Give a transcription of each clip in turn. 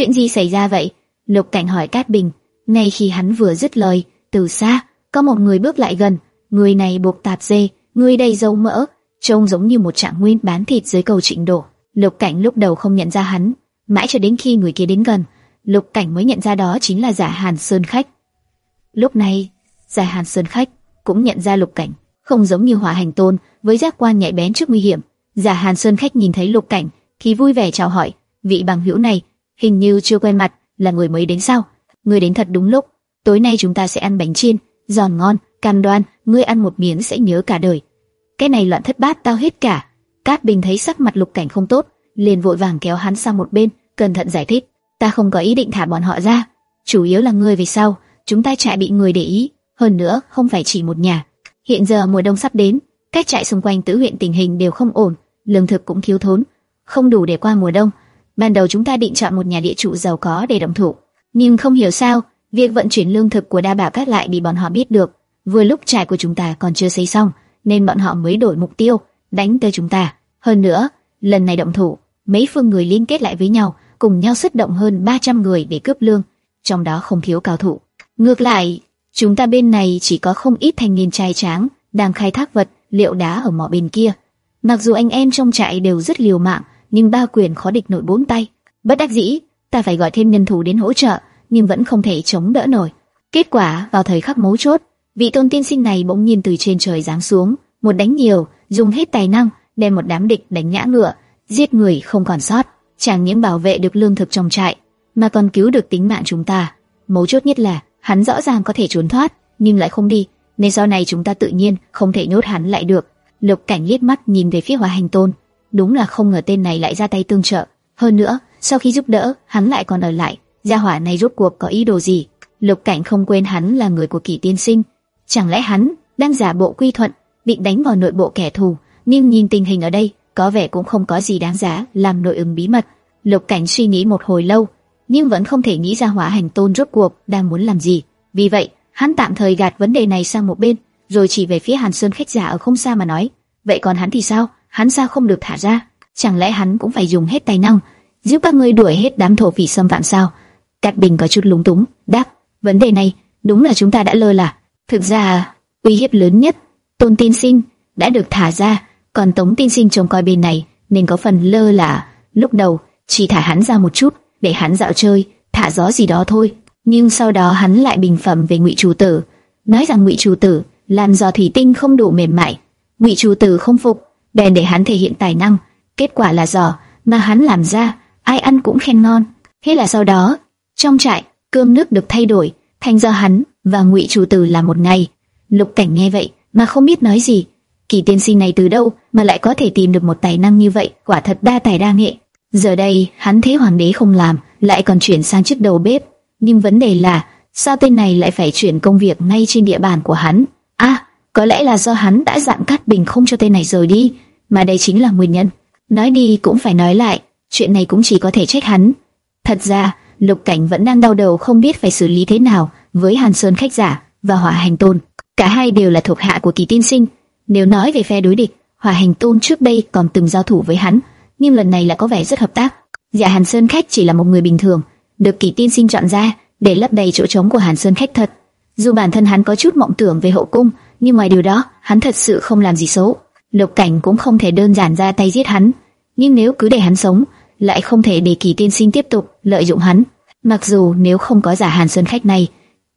Chuyện gì xảy ra vậy? Lục Cảnh hỏi Cát Bình. Ngay khi hắn vừa dứt lời, từ xa có một người bước lại gần. Người này buộc tạp dê, người đầy dầu mỡ, trông giống như một trạng nguyên bán thịt dưới cầu trịnh đổ. Lục Cảnh lúc đầu không nhận ra hắn, mãi cho đến khi người kia đến gần, Lục Cảnh mới nhận ra đó chính là Giả Hàn Sơn khách. Lúc này, Giả Hàn Sơn khách cũng nhận ra Lục Cảnh, không giống như Hỏa Hành Tôn với giác quan nhạy bén trước nguy hiểm. Giả Hàn Sơn khách nhìn thấy Lục Cảnh thì vui vẻ chào hỏi, vị bằng hữu này hình như chưa quen mặt, là người mới đến sao? Người đến thật đúng lúc, tối nay chúng ta sẽ ăn bánh chiên, giòn ngon, cam đoan, ngươi ăn một miếng sẽ nhớ cả đời. Cái này loạn thất bát tao hết cả. Cát Bình thấy sắc mặt Lục Cảnh không tốt, liền vội vàng kéo hắn sang một bên, cẩn thận giải thích, ta không có ý định thả bọn họ ra, chủ yếu là ngươi về sau, chúng ta trại bị người để ý, hơn nữa không phải chỉ một nhà. Hiện giờ mùa đông sắp đến, các trại xung quanh tứ huyện tình hình đều không ổn, lương thực cũng thiếu thốn, không đủ để qua mùa đông. Ban đầu chúng ta định chọn một nhà địa chủ giàu có để động thủ, nhưng không hiểu sao, việc vận chuyển lương thực của Đa Bảo Các lại bị bọn họ biết được. Vừa lúc trại của chúng ta còn chưa xây xong, nên bọn họ mới đổi mục tiêu, đánh tới chúng ta. Hơn nữa, lần này động thủ, mấy phương người liên kết lại với nhau, cùng nhau xuất động hơn 300 người để cướp lương, trong đó không thiếu cao thủ. Ngược lại, chúng ta bên này chỉ có không ít thanh niên trai tráng đang khai thác vật, liệu đá ở mỏ bên kia. Mặc dù anh em trong trại đều rất liều mạng, nhưng ba quyền khó địch nổi bốn tay. Bất đắc dĩ, ta phải gọi thêm nhân thủ đến hỗ trợ, nhưng vẫn không thể chống đỡ nổi. Kết quả vào thời khắc mấu chốt, vị tôn tiên sinh này bỗng nhiên từ trên trời giáng xuống, một đánh nhiều, dùng hết tài năng, đem một đám địch đánh ngã ngựa, giết người không còn sót. Chẳng những bảo vệ được lương thực trong trại, mà còn cứu được tính mạng chúng ta. Mấu chốt nhất là hắn rõ ràng có thể trốn thoát, nhưng lại không đi, nên sau này chúng ta tự nhiên không thể nhốt hắn lại được. Lục Cảnh liếc mắt nhìn về phía hòa Hành Tôn, đúng là không ngờ tên này lại ra tay tương trợ. Hơn nữa, sau khi giúp đỡ, hắn lại còn ở lại. Gia hỏa này rốt cuộc có ý đồ gì? Lục Cảnh không quên hắn là người của Kỷ Tiên Sinh, chẳng lẽ hắn đang giả bộ quy thuận, định đánh vào nội bộ kẻ thù? Nhưng nhìn tình hình ở đây, có vẻ cũng không có gì đáng giá làm nội ứng bí mật. Lục Cảnh suy nghĩ một hồi lâu, nhưng vẫn không thể nghĩ ra Hỏa Hành Tôn rốt cuộc đang muốn làm gì. Vì vậy, hắn tạm thời gạt vấn đề này sang một bên, rồi chỉ về phía Hàn Sơn khách giả ở không xa mà nói: "Vậy còn hắn thì sao? Hắn sao không được thả ra? Chẳng lẽ hắn cũng phải dùng hết tài năng giúp các ngươi đuổi hết đám thổ phỉ xâm phạm sao?" Cát Bình có chút lúng túng, đáp: "Vấn đề này đúng là chúng ta đã lơ là. Thực ra, uy hiếp lớn nhất, Tôn Tin Sinh đã được thả ra." còn Tống tin Sinh trông coi bên này nên có phần lơ là. Lúc đầu chỉ thả hắn ra một chút để hắn dạo chơi, thả gió gì đó thôi. Nhưng sau đó hắn lại bình phẩm về Ngụy Chủ Tử, nói rằng Ngụy Chủ Tử làm giò thủy tinh không đủ mềm mại. Ngụy Chủ Tử không phục, bèn để hắn thể hiện tài năng. Kết quả là giò mà hắn làm ra, ai ăn cũng khen ngon. Thế là sau đó, trong trại cơm nước được thay đổi, thành do hắn và Ngụy Chủ Tử làm một ngày. Lục Cảnh nghe vậy mà không biết nói gì, Kỳ tiên sinh này từ đâu mà lại có thể tìm được một tài năng như vậy, quả thật đa tài đa nghệ. Giờ đây, hắn thấy hoàng đế không làm, lại còn chuyển sang chức đầu bếp. Nhưng vấn đề là, sao tên này lại phải chuyển công việc ngay trên địa bàn của hắn? À, có lẽ là do hắn đã dặn Cát Bình không cho tên này rời đi, mà đây chính là nguyên nhân. Nói đi cũng phải nói lại, chuyện này cũng chỉ có thể trách hắn. Thật ra, Lục Cảnh vẫn đang đau đầu không biết phải xử lý thế nào với Hàn Sơn khách giả và Hỏa Hành Tôn. Cả hai đều là thuộc hạ của Kỳ Tiên Sinh, nếu nói về phe đối địch, Hỏa Hành Tôn trước đây còn từng giao thủ với hắn, nhưng lần này là có vẻ rất hợp tác. Dạ Hàn Sơn khách chỉ là một người bình thường, được Kỳ Tiên Sinh chọn ra để lấp đầy chỗ trống của Hàn Sơn khách thật. Dù bản thân hắn có chút mộng tưởng về hậu cung, nhưng ngoài điều đó, hắn thật sự không làm gì xấu. Lục Cảnh cũng không thể đơn giản ra tay giết hắn, nhưng nếu cứ để hắn sống, lại không thể để Kỳ Tiên Sinh tiếp tục lợi dụng hắn. Mặc dù nếu không có giả Hàn Sơn khách này,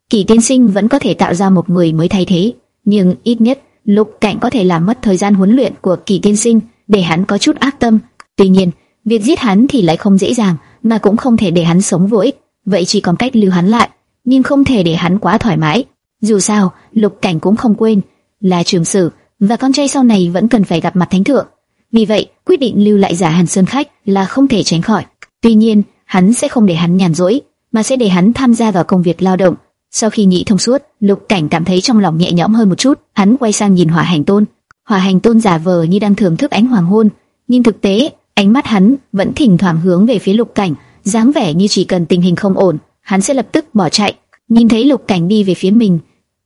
Kỳ Tiên Sinh vẫn có thể tạo ra một người mới thay thế, nhưng ít nhất Lục Cảnh có thể làm mất thời gian huấn luyện của Kỳ Tiên Sinh để hắn có chút ác tâm. Tuy nhiên, việc giết hắn thì lại không dễ dàng, mà cũng không thể để hắn sống vô ích. Vậy chỉ còn cách lưu hắn lại, nhưng không thể để hắn quá thoải mái. Dù sao, Lục Cảnh cũng không quên là trường sử và con trai sau này vẫn cần phải gặp mặt thánh thượng. Vì vậy, quyết định lưu lại giả Hàn Sơn khách là không thể tránh khỏi. Tuy nhiên, hắn sẽ không để hắn nhàn rỗi, mà sẽ để hắn tham gia vào công việc lao động sau khi nghĩ thông suốt, Lục Cảnh cảm thấy trong lòng nhẹ nhõm hơn một chút, hắn quay sang nhìn Hỏa Hành Tôn. Hỏa Hành Tôn giả vờ như đang thưởng thức ánh hoàng hôn, nhưng thực tế, ánh mắt hắn vẫn thỉnh thoảng hướng về phía Lục Cảnh, dáng vẻ như chỉ cần tình hình không ổn, hắn sẽ lập tức bỏ chạy. Nhìn thấy Lục Cảnh đi về phía mình,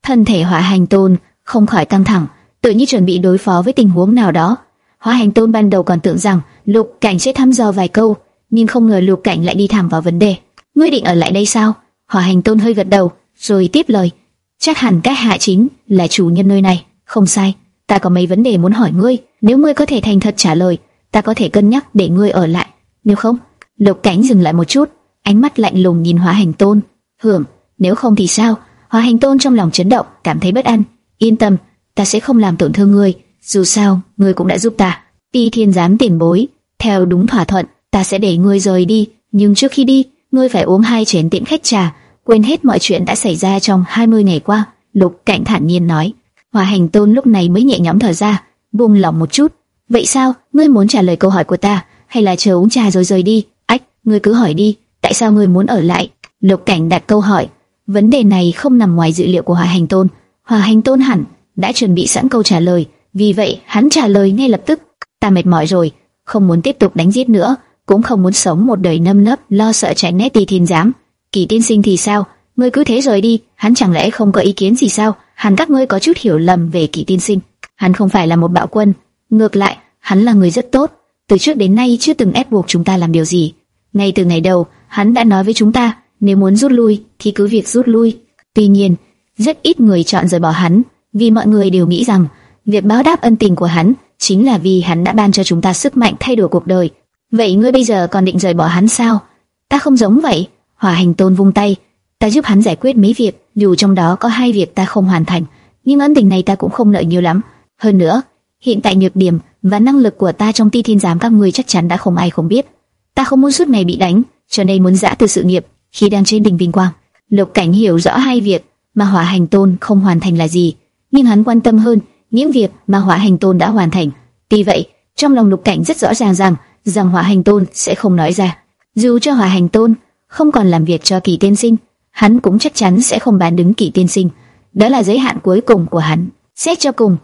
thân thể Hỏa Hành Tôn không khỏi căng thẳng, tự như chuẩn bị đối phó với tình huống nào đó. Hỏa Hành Tôn ban đầu còn tưởng rằng Lục Cảnh sẽ thăm dò vài câu, nhưng không ngờ Lục Cảnh lại đi thẳng vào vấn đề. ngươi định ở lại đây sao? Hỏa Hành Tôn hơi gật đầu, rồi tiếp lời, chắc hẳn các hạ chính là chủ nhân nơi này, không sai. Ta có mấy vấn đề muốn hỏi ngươi, nếu ngươi có thể thành thật trả lời, ta có thể cân nhắc để ngươi ở lại. Nếu không, Lục Cảnh dừng lại một chút, ánh mắt lạnh lùng nhìn Hỏa Hành Tôn. Hưởng, nếu không thì sao? Hòa Hành Tôn trong lòng chấn động, cảm thấy bất an. Yên tâm, ta sẽ không làm tổn thương ngươi. Dù sao, ngươi cũng đã giúp ta. Ti Thiên giám tiền bối, theo đúng thỏa thuận, ta sẽ để ngươi rời đi. Nhưng trước khi đi, ngươi phải uống hai chén tiễn khách trà, quên hết mọi chuyện đã xảy ra trong 20 ngày qua. Lục Cảnh thản nhiên nói. Hòa Hành Tôn lúc này mới nhẹ nhõm thở ra, buông lòng một chút. Vậy sao? Ngươi muốn trả lời câu hỏi của ta, hay là chờ uống trà rồi rời đi? Ách, ngươi cứ hỏi đi. Tại sao ngươi muốn ở lại? Lục Cảnh đặt câu hỏi. Vấn đề này không nằm ngoài dự liệu của Hỏa Hành Tôn. Hỏa Hành Tôn hẳn đã chuẩn bị sẵn câu trả lời, vì vậy hắn trả lời ngay lập tức. Ta mệt mỏi rồi, không muốn tiếp tục đánh giết nữa, cũng không muốn sống một đời nâm nấp lo sợ tránh né tì thiên giám. Kỳ tiên sinh thì sao? Ngươi cứ thế rời đi, hắn chẳng lẽ không có ý kiến gì sao? Hẳn các ngươi có chút hiểu lầm về kỳ tiên sinh. Hắn không phải là một bạo quân, ngược lại, hắn là người rất tốt. Từ trước đến nay chưa từng ép buộc chúng ta làm điều gì. Ngay từ ngày đầu, hắn đã nói với chúng ta, nếu muốn rút lui thì cứ việc rút lui. Tuy nhiên, rất ít người chọn rời bỏ hắn, vì mọi người đều nghĩ rằng việc báo đáp ân tình của hắn chính là vì hắn đã ban cho chúng ta sức mạnh thay đổi cuộc đời. Vậy ngươi bây giờ còn định rời bỏ hắn sao? Ta không giống vậy. Hỏa Hành Tôn vung tay, ta giúp hắn giải quyết mấy việc, dù trong đó có hai việc ta không hoàn thành, nhưng ân tình này ta cũng không nợ nhiều lắm. Hơn nữa, hiện tại nhược điểm và năng lực của ta trong ti thiên giám các ngươi chắc chắn đã không ai không biết. Ta không muốn suốt ngày bị đánh, cho nên muốn giã từ sự nghiệp khi đang trên đỉnh vinh quang. Lục Cảnh hiểu rõ hai việc mà Hỏa Hành Tôn không hoàn thành là gì, nhưng hắn quan tâm hơn những việc mà Hỏa Hành Tôn đã hoàn thành. vì vậy, trong lòng Lục Cảnh rất rõ ràng rằng rằng Hỏa Hành Tôn sẽ không nói ra. Dù cho Hỏa Hành Tôn không còn làm việc cho Kỳ Tiên Sinh, hắn cũng chắc chắn sẽ không bán đứng Kỳ Tiên Sinh. Đó là giới hạn cuối cùng của hắn. Xét cho cùng,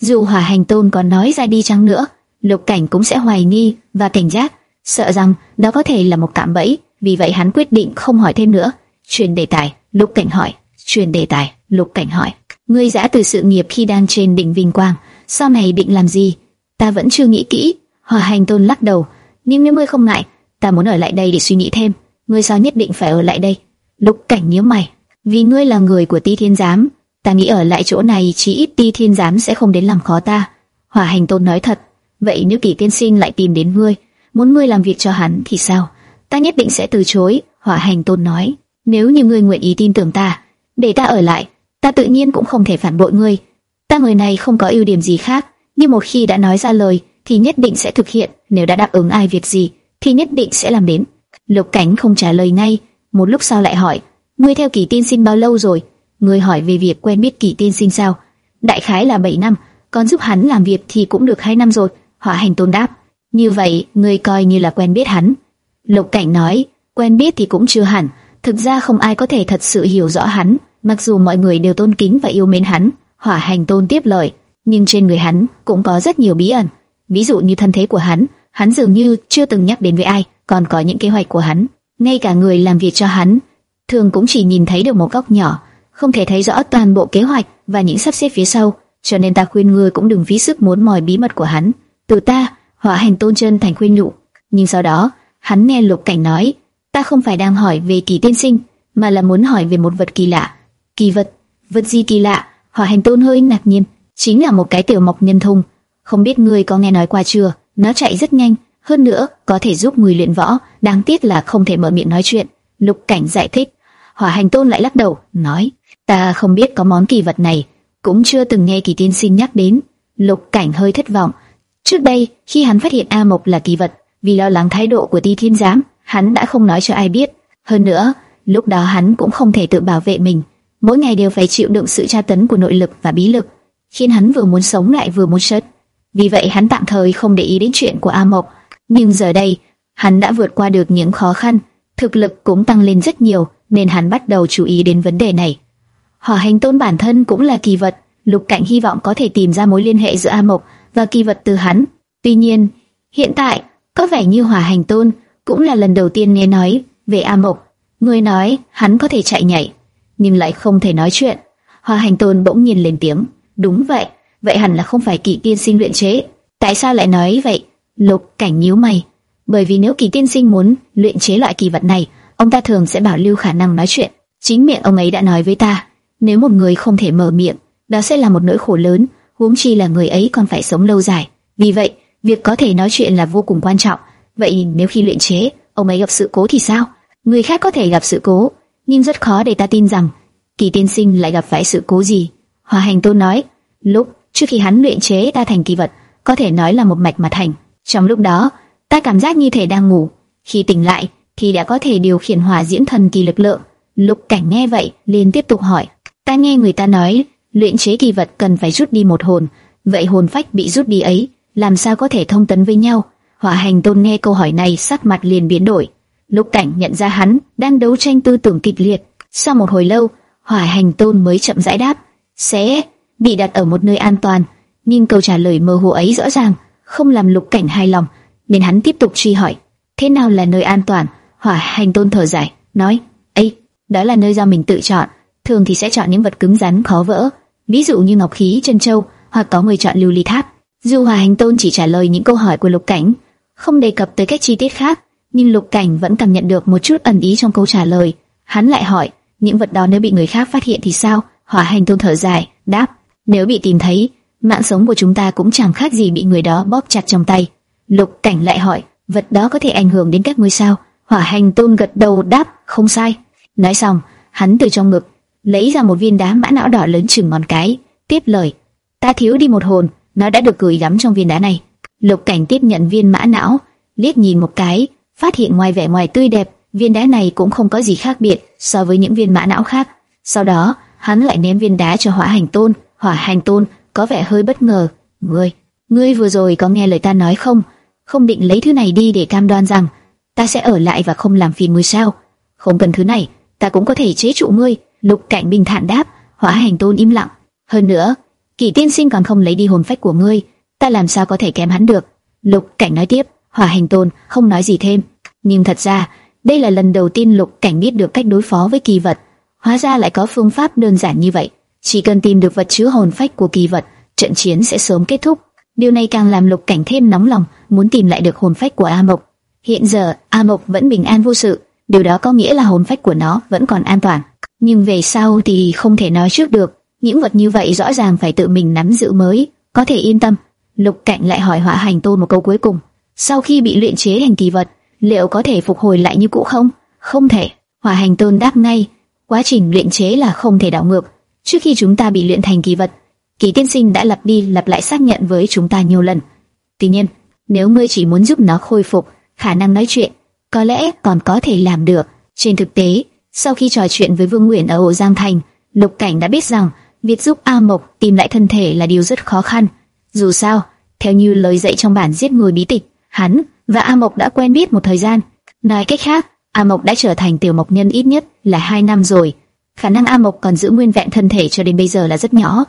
dù Hỏa Hành Tôn còn nói ra đi chăng nữa, Lục Cảnh cũng sẽ hoài nghi và cảnh giác, sợ rằng đó có thể là một cạm bẫy. Vì vậy hắn quyết định không hỏi thêm nữa. Truyền đề tài, Lục Cảnh hỏi. Truyền đề tài, Lục Cảnh hỏi. Ngươi giã từ sự nghiệp khi đang trên đỉnh vinh quang, sau này định làm gì? Ta vẫn chưa nghĩ kỹ. hòa Hành Tôn lắc đầu. Nhưng nếu ngươi không ngại, ta muốn ở lại đây để suy nghĩ thêm. Ngươi sao nhất định phải ở lại đây? Lục Cảnh nhíu mày. Vì ngươi là người của Ti Thiên Giám, ta nghĩ ở lại chỗ này chỉ ít Ti Thiên Giám sẽ không đến làm khó ta. hòa Hành Tôn nói thật. Vậy nếu Kỳ Tiên Sinh lại tìm đến ngươi, muốn ngươi làm việc cho hắn thì sao? Ta nhất định sẽ từ chối. Hỏa Hành Tôn nói. Nếu như ngươi nguyện ý tin tưởng ta, để ta ở lại, ta tự nhiên cũng không thể phản bội ngươi. Ta người này không có ưu điểm gì khác, nhưng một khi đã nói ra lời thì nhất định sẽ thực hiện. Nếu đã đáp ứng ai việc gì thì nhất định sẽ làm đến. Lục Cảnh không trả lời ngay, một lúc sau lại hỏi: ngươi theo Kỳ Tiên Sinh bao lâu rồi? Ngươi hỏi về việc quen biết Kỳ Tiên Sinh sao? Đại khái là 7 năm, còn giúp hắn làm việc thì cũng được 2 năm rồi. Hỏa Hành Tôn đáp: như vậy ngươi coi như là quen biết hắn. Lục Cảnh nói: quen biết thì cũng chưa hẳn, thực ra không ai có thể thật sự hiểu rõ hắn, mặc dù mọi người đều tôn kính và yêu mến hắn. Hỏa Hành Tôn tiếp lời, nhưng trên người hắn cũng có rất nhiều bí ẩn, ví dụ như thân thế của hắn, hắn dường như chưa từng nhắc đến với ai, còn có những kế hoạch của hắn, ngay cả người làm việc cho hắn, thường cũng chỉ nhìn thấy được một góc nhỏ, không thể thấy rõ toàn bộ kế hoạch và những sắp xếp phía sau, cho nên ta khuyên ngươi cũng đừng phí sức muốn mòi bí mật của hắn. Từ ta, Hỏa Hành Tôn chân thành khuyên nhủ, nhưng sau đó, hắn nghe Lục Cảnh nói, ta không phải đang hỏi về kỳ tiên sinh, mà là muốn hỏi về một vật kỳ lạ. Kỳ vật? Vật gì kỳ lạ? Hỏa Hành Tôn hơi ngạc nhiên, chính là một cái tiểu mộc nhân thùng. Không biết ngươi có nghe nói qua chưa? Nó chạy rất nhanh, hơn nữa có thể giúp người luyện võ, đáng tiếc là không thể mở miệng nói chuyện. Lục Cảnh giải thích. Hỏa Hành Tôn lại lắc đầu, nói: "Ta không biết có món kỳ vật này, cũng chưa từng nghe Kỳ Tiên Sinh nhắc đến." Lục Cảnh hơi thất vọng. Trước đây, khi hắn phát hiện A Mộc là kỳ vật, vì lo lắng thái độ của Ti Thiên Giám, hắn đã không nói cho ai biết. Hơn nữa, lúc đó hắn cũng không thể tự bảo vệ mình, mỗi ngày đều phải chịu đựng sự tra tấn của nội lực và bí lực, khiến hắn vừa muốn sống lại vừa muốn chết. Vì vậy hắn tạm thời không để ý đến chuyện của A Mộc, nhưng giờ đây, hắn đã vượt qua được những khó khăn, thực lực cũng tăng lên rất nhiều, nên hắn bắt đầu chú ý đến vấn đề này. Hỏa Hành Tôn bản thân cũng là kỳ vật, Lục Cảnh hy vọng có thể tìm ra mối liên hệ giữa A Mộc và kỳ vật từ hắn. Tuy nhiên, hiện tại có vẻ như hòa Hành Tôn cũng là lần đầu tiên nghe nói về A Mộc. Người nói hắn có thể chạy nhảy, nhưng lại không thể nói chuyện. hòa Hành Tôn bỗng nhiên lên tiếng, đúng vậy, vậy hẳn là không phải kỳ tiên sinh luyện chế. Tại sao lại nói vậy? Lục Cảnh nhíu mày, bởi vì nếu kỳ tiên sinh muốn luyện chế loại kỳ vật này, ông ta thường sẽ bảo lưu khả năng nói chuyện. Chính miệng ông ấy đã nói với ta, nếu một người không thể mở miệng, đó sẽ là một nỗi khổ lớn, huống chi là người ấy còn phải sống lâu dài. Vì vậy, việc có thể nói chuyện là vô cùng quan trọng. Vậy nếu khi luyện chế, ông ấy gặp sự cố thì sao? Người khác có thể gặp sự cố, nhưng rất khó để ta tin rằng kỳ tiên sinh lại gặp phải sự cố gì. Hòa hành tôn nói, lúc trước khi hắn luyện chế ta thành kỳ vật, có thể nói là một mạch mà thành. Trong lúc đó, ta cảm giác như thể đang ngủ. Khi tỉnh lại, thì đã có thể điều khiển hỏa diễm thần kỳ lực lượng. Lục cảnh nghe vậy, liền tiếp tục hỏi. Ta nghe người ta nói, luyện chế kỳ vật cần phải rút đi một hồn. Vậy hồn phách bị rút đi ấy, làm sao có thể thông tấn với nhau? Hỏa hành tôn nghe câu hỏi này sắc mặt liền biến đổi. Lục cảnh nhận ra hắn đang đấu tranh tư tưởng kịch liệt. Sau một hồi lâu, hỏa hành tôn mới chậm rãi đáp. Sẽ bị đặt ở một nơi an toàn. Nhưng câu trả lời mơ hồ ấy rõ ràng, không làm lục cảnh hài lòng. Nên hắn tiếp tục truy hỏi. Thế nào là nơi an toàn? Hỏa hành tôn thở dài, nói. ấy đó là nơi do mình tự chọn. Thường thì sẽ chọn những vật cứng rắn khó vỡ. Ví dụ như ngọc khí, chân châu, hoặc có người chọn lưu ly tháp. Dù Hòa Hành Tôn chỉ trả lời những câu hỏi của Lục Cảnh, không đề cập tới các chi tiết khác, nhưng Lục Cảnh vẫn cảm nhận được một chút ẩn ý trong câu trả lời. Hắn lại hỏi, những vật đó nếu bị người khác phát hiện thì sao? Hỏa Hành Tôn thở dài, đáp, nếu bị tìm thấy, mạng sống của chúng ta cũng chẳng khác gì bị người đó bóp chặt trong tay. Lục Cảnh lại hỏi, vật đó có thể ảnh hưởng đến các ngôi sao? Hỏa Hành Tôn gật đầu đáp, không sai. Nói xong, hắn từ trong ngực lấy ra một viên đá mã não đỏ lớn chừng ngón cái, tiếp lời, ta thiếu đi một hồn nó đã được gửi gắm trong viên đá này. Lục Cảnh tiếp nhận viên mã não, liếc nhìn một cái, phát hiện ngoài vẻ ngoài tươi đẹp, viên đá này cũng không có gì khác biệt so với những viên mã não khác. Sau đó, hắn lại ném viên đá cho Hỏa Hành Tôn. Hỏa Hành Tôn có vẻ hơi bất ngờ. Ngươi, ngươi vừa rồi có nghe lời ta nói không? Không định lấy thứ này đi để cam đoan rằng ta sẽ ở lại và không làm phiền ngươi sao? Không cần thứ này, ta cũng có thể chế trụ ngươi. Lục Cảnh bình thản đáp. Hỏa Hành Tôn im lặng. Hơn nữa, Kỳ tiên sinh còn không lấy đi hồn phách của ngươi, ta làm sao có thể kém hắn được? Lục Cảnh nói tiếp, Hỏa Hành Tôn không nói gì thêm, nhưng thật ra đây là lần đầu tiên Lục Cảnh biết được cách đối phó với kỳ vật, hóa ra lại có phương pháp đơn giản như vậy, chỉ cần tìm được vật chứa hồn phách của kỳ vật, trận chiến sẽ sớm kết thúc. Điều này càng làm Lục Cảnh thêm nóng lòng, muốn tìm lại được hồn phách của A Mộc. Hiện giờ A Mộc vẫn bình an vô sự, điều đó có nghĩa là hồn phách của nó vẫn còn an toàn. Nhưng về sau thì không thể nói trước được. Những vật như vậy rõ ràng phải tự mình nắm giữ mới, có thể yên tâm. Lục Cảnh lại hỏi Hỏa Hành Tôn một câu cuối cùng. Sau khi bị luyện chế thành kỳ vật, liệu có thể phục hồi lại như cũ không? Không thể. Hỏa Hành Tôn đáp ngay. Quá trình luyện chế là không thể đảo ngược. Trước khi chúng ta bị luyện thành kỳ vật, kỳ tiên sinh đã lặp đi lặp lại xác nhận với chúng ta nhiều lần. Tuy nhiên, nếu ngươi chỉ muốn giúp nó khôi phục khả năng nói chuyện, có lẽ còn có thể làm được. Trên thực tế, sau khi trò chuyện với Vương Nguyễn ở Hồ Giang Thành, Lục Cảnh đã biết rằng việc giúp A Mộc tìm lại thân thể là điều rất khó khăn. Dù sao, theo như lời dạy trong bản giết người bí tịch, hắn và A Mộc đã quen biết một thời gian. Nói cách khác, A Mộc đã trở thành tiểu mộc nhân ít nhất là hai năm rồi. Khả năng A Mộc còn giữ nguyên vẹn thân thể cho đến bây giờ là rất nhỏ.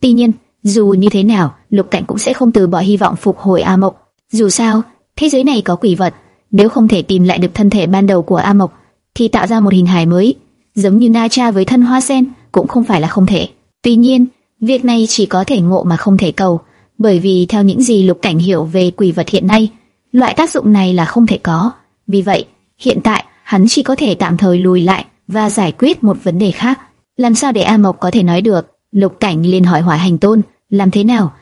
Tuy nhiên, dù như thế nào, Lục Cảnh cũng sẽ không từ bỏ hy vọng phục hồi A Mộc. Dù sao, thế giới này có quỷ vật, nếu không thể tìm lại được thân thể ban đầu của A Mộc, thì tạo ra một hình hài mới, giống như Na Cha với thân hoa sen, cũng không phải là không thể. Tuy nhiên, việc này chỉ có thể ngộ mà không thể cầu, bởi vì theo những gì Lục Cảnh hiểu về quỷ vật hiện nay, loại tác dụng này là không thể có. Vì vậy, hiện tại hắn chỉ có thể tạm thời lùi lại và giải quyết một vấn đề khác. Làm sao để A Mộc có thể nói được? Lục Cảnh liền hỏi Hỏa Hành Tôn, làm thế nào?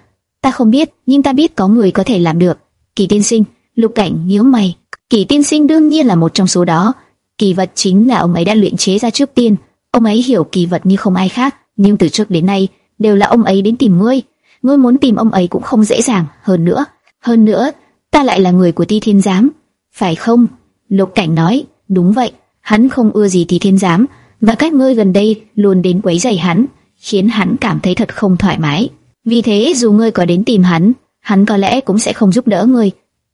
Ta không biết, nhưng ta biết có người có thể làm được. Kỳ Tiên Sinh, Lục Cảnh nhíu mày. Kỳ Tiên Sinh đương nhiên là một trong số đó. Kỳ vật chính là ông ấy đã luyện chế ra trước tiên. Ông ấy hiểu kỳ vật như không ai khác nhưng từ trước đến nay đều là ông ấy đến tìm ngươi. Ngươi muốn tìm ông ấy cũng không dễ dàng. Hơn nữa, hơn nữa, ta lại là người của Ti Thiên Giám, phải không? Lục Cảnh nói, đúng vậy. Hắn không ưa gì Ti Thiên Giám và các ngươi gần đây luôn đến quấy rầy hắn, khiến hắn cảm thấy thật không thoải mái. Vì thế dù ngươi có đến tìm hắn, hắn có lẽ cũng sẽ không giúp đỡ ngươi.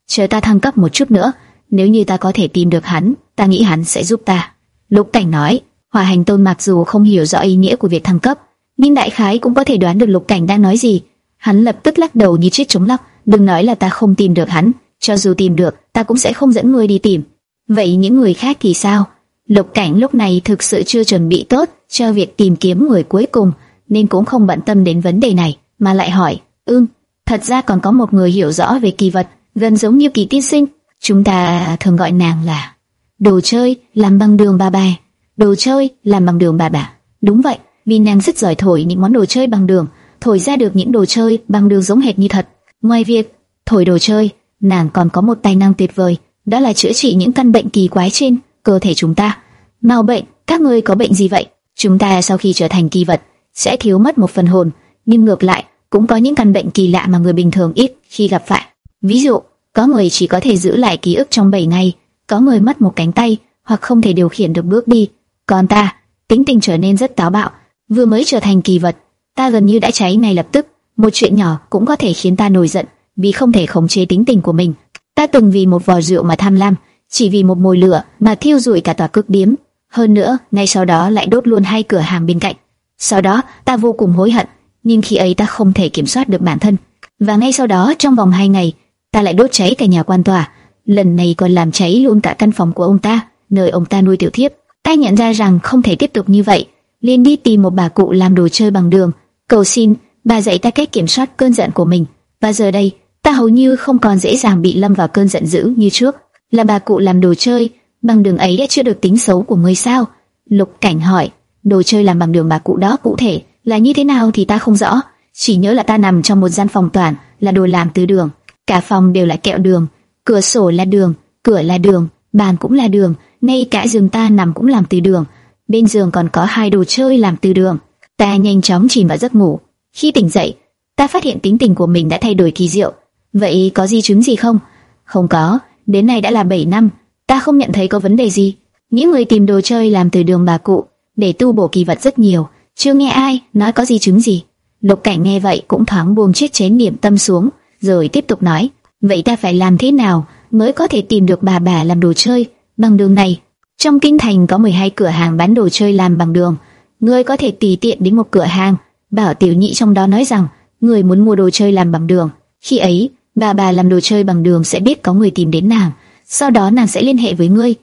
Chờ ta thăng cấp một chút nữa, nếu như ta có thể tìm được hắn, ta nghĩ hắn sẽ giúp ta. Lục Cảnh nói. Hỏa Hành Tôn mặc dù không hiểu rõ ý nghĩa của việc thăng cấp, nhưng đại khái cũng có thể đoán được Lục Cảnh đang nói gì. Hắn lập tức lắc đầu như chết chống lắc, đừng nói là ta không tìm được hắn, cho dù tìm được, ta cũng sẽ không dẫn ngươi đi tìm. Vậy những người khác thì sao? Lục Cảnh lúc này thực sự chưa chuẩn bị tốt cho việc tìm kiếm người cuối cùng, nên cũng không bận tâm đến vấn đề này, mà lại hỏi, ưm, thật ra còn có một người hiểu rõ về kỳ vật, gần giống như Kỳ Tiên Sinh, chúng ta thường gọi nàng là Đồ chơi làm bằng đường ba bài. Đồ chơi làm bằng đường bà bà. Đúng vậy, vì nàng rất giỏi thổi những món đồ chơi bằng đường, thổi ra được những đồ chơi bằng đường giống hệt như thật. Ngoài việc thổi đồ chơi, nàng còn có một tài năng tuyệt vời, đó là chữa trị những căn bệnh kỳ quái trên cơ thể chúng ta. Mau bệnh, các ngươi có bệnh gì vậy? Chúng ta sau khi trở thành kỳ vật sẽ thiếu mất một phần hồn, nhưng ngược lại cũng có những căn bệnh kỳ lạ mà người bình thường ít khi gặp phải. Ví dụ, có người chỉ có thể giữ lại ký ức trong 7 ngày, có người mất một cánh tay hoặc không thể điều khiển được bước đi. Còn ta, tính tình trở nên rất táo bạo, vừa mới trở thành kỳ vật, ta gần như đã cháy ngay lập tức. Một chuyện nhỏ cũng có thể khiến ta nổi giận, vì không thể khống chế tính tình của mình. Ta từng vì một vò rượu mà tham lam, chỉ vì một mồi lửa mà thiêu rụi cả tòa cước điếm. Hơn nữa, ngay sau đó lại đốt luôn hai cửa hàng bên cạnh. Sau đó, ta vô cùng hối hận, nhưng khi ấy ta không thể kiểm soát được bản thân. Và ngay sau đó, trong vòng hai ngày, ta lại đốt cháy cả nhà quan tòa. Lần này còn làm cháy luôn cả căn phòng của ông ta, nơi ông ta nuôi tiểu thiếp. Ta nhận ra rằng không thể tiếp tục như vậy, liền đi tìm một bà cụ làm đồ chơi bằng đường, cầu xin bà dạy ta cách kiểm soát cơn giận của mình. Và giờ đây, ta hầu như không còn dễ dàng bị lâm vào cơn giận dữ như trước. Là bà cụ làm đồ chơi bằng đường ấy đã chưa được tính xấu của ngươi sao? Lục Cảnh hỏi. Đồ chơi làm bằng đường bà cụ đó cụ thể là như thế nào thì ta không rõ, chỉ nhớ là ta nằm trong một gian phòng toàn là đồ làm từ đường, cả phòng đều là kẹo đường, cửa sổ là đường, cửa là đường, bàn cũng là đường, ngay cả giường ta nằm cũng làm từ đường. Bên giường còn có hai đồ chơi làm từ đường. Ta nhanh chóng chìm vào giấc ngủ. Khi tỉnh dậy, ta phát hiện tính tình của mình đã thay đổi kỳ diệu. Vậy có di chứng gì không? Không có, đến nay đã là 7 năm, ta không nhận thấy có vấn đề gì. Những người tìm đồ chơi làm từ đường bà cụ để tu bổ kỳ vật rất nhiều, chưa nghe ai nói có di chứng gì. Lục Cảnh nghe vậy cũng thoáng buông chiếc chén niệm tâm xuống, rồi tiếp tục nói: vậy ta phải làm thế nào mới có thể tìm được bà bà làm đồ chơi bằng đường này? Trong kinh thành có 12 cửa hàng bán đồ chơi làm bằng đường, ngươi có thể tùy tiện đến một cửa hàng, bảo tiểu nhị trong đó nói rằng người muốn mua đồ chơi làm bằng đường. Khi ấy, bà bà làm đồ chơi bằng đường sẽ biết có người tìm đến nàng, sau đó nàng sẽ liên hệ với ngươi.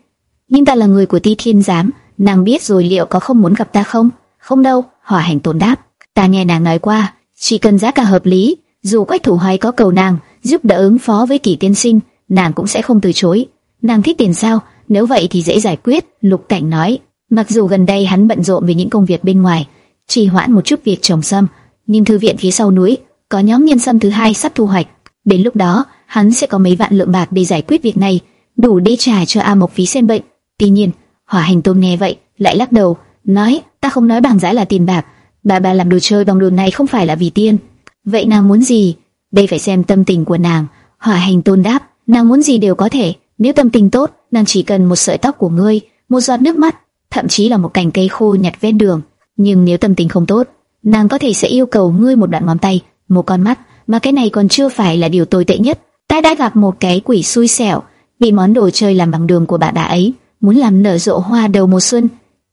Nhưng ta là người của Ti Thiên giám, nàng biết rồi liệu có không muốn gặp ta không? Không đâu, Hỏa Hành tồn đáp. Ta nghe nàng nói qua, chỉ cần giá cả hợp lý, dù Quách Thủ Hoài có cầu nàng giúp đỡ ứng phó với Kỷ Tiên Sinh, nàng cũng sẽ không từ chối. Nàng thích tiền sao? Nếu vậy thì dễ giải quyết. Lục Cảnh nói. Mặc dù gần đây hắn bận rộn với những công việc bên ngoài, trì hoãn một chút việc trồng sâm, nhưng thư viện phía sau núi có nhóm nhân sâm thứ hai sắp thu hoạch. Đến lúc đó, hắn sẽ có mấy vạn lượng bạc để giải quyết việc này, đủ để trả cho A Mộc phí xem bệnh. Tuy nhiên, Hỏa Hành Tôn nghe vậy, lại lắc đầu, nói: "Ta không nói bằng giá là tiền bạc, bà bà làm đồ chơi bằng đường này không phải là vì tiền. Vậy nàng muốn gì? Đây phải xem tâm tình của nàng." Hỏa Hành Tôn đáp: "Nàng muốn gì đều có thể, nếu tâm tình tốt, nàng chỉ cần một sợi tóc của ngươi, một giọt nước mắt, thậm chí là một cành cây khô nhặt ven đường. Nhưng nếu tâm tình không tốt, nàng có thể sẽ yêu cầu ngươi một đoạn ngón tay, một con mắt, mà cái này còn chưa phải là điều tồi tệ nhất. Ta đã gặp một cái quỷ xui xẻo, bị món đồ chơi làm bằng đường của bà bà ấy, muốn làm nở rộ hoa đầu mùa xuân,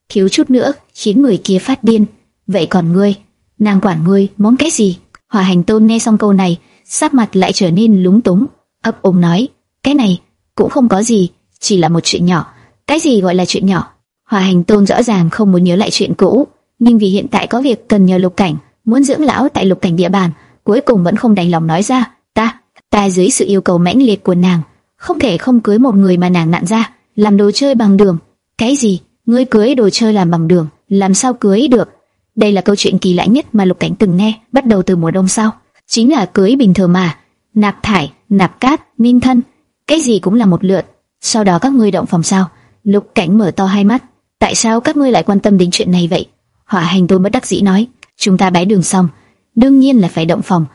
thiếu chút nữa khiến người kia phát điên. Vậy còn ngươi, nàng quản ngươi món cái gì? Hòa Hành Tôn nghe xong câu này, sắc mặt lại trở nên lúng túng, ấp úng nói, cái này cũng không có gì, chỉ là một chuyện nhỏ. Cái gì gọi là chuyện nhỏ? Hòa Hành Tôn rõ ràng không muốn nhớ lại chuyện cũ, nhưng vì hiện tại có việc cần nhờ Lục Cảnh, muốn dưỡng lão tại Lục Cảnh địa bàn, cuối cùng vẫn không đành lòng nói ra. Ta, ta dưới sự yêu cầu mãnh liệt của nàng, không thể không cưới một người mà nàng nặn ra, làm đồ chơi bằng đường. Cái gì? Ngươi cưới đồ chơi làm bằng đường, làm sao cưới được? Đây là câu chuyện kỳ lạ nhất mà Lục Cảnh từng nghe, bắt đầu từ mùa đông sau. Chính là cưới bình thường mà, nạp thải, nạp cát, ninh thân, cái gì cũng là một lượt. Sau đó các ngươi động phòng sao? Lục Cảnh mở to hai mắt. Tại sao các ngươi lại quan tâm đến chuyện này vậy? Hỏa Hành tôi bất đắc dĩ nói, chúng ta bái đường xong, đương nhiên là phải động phòng.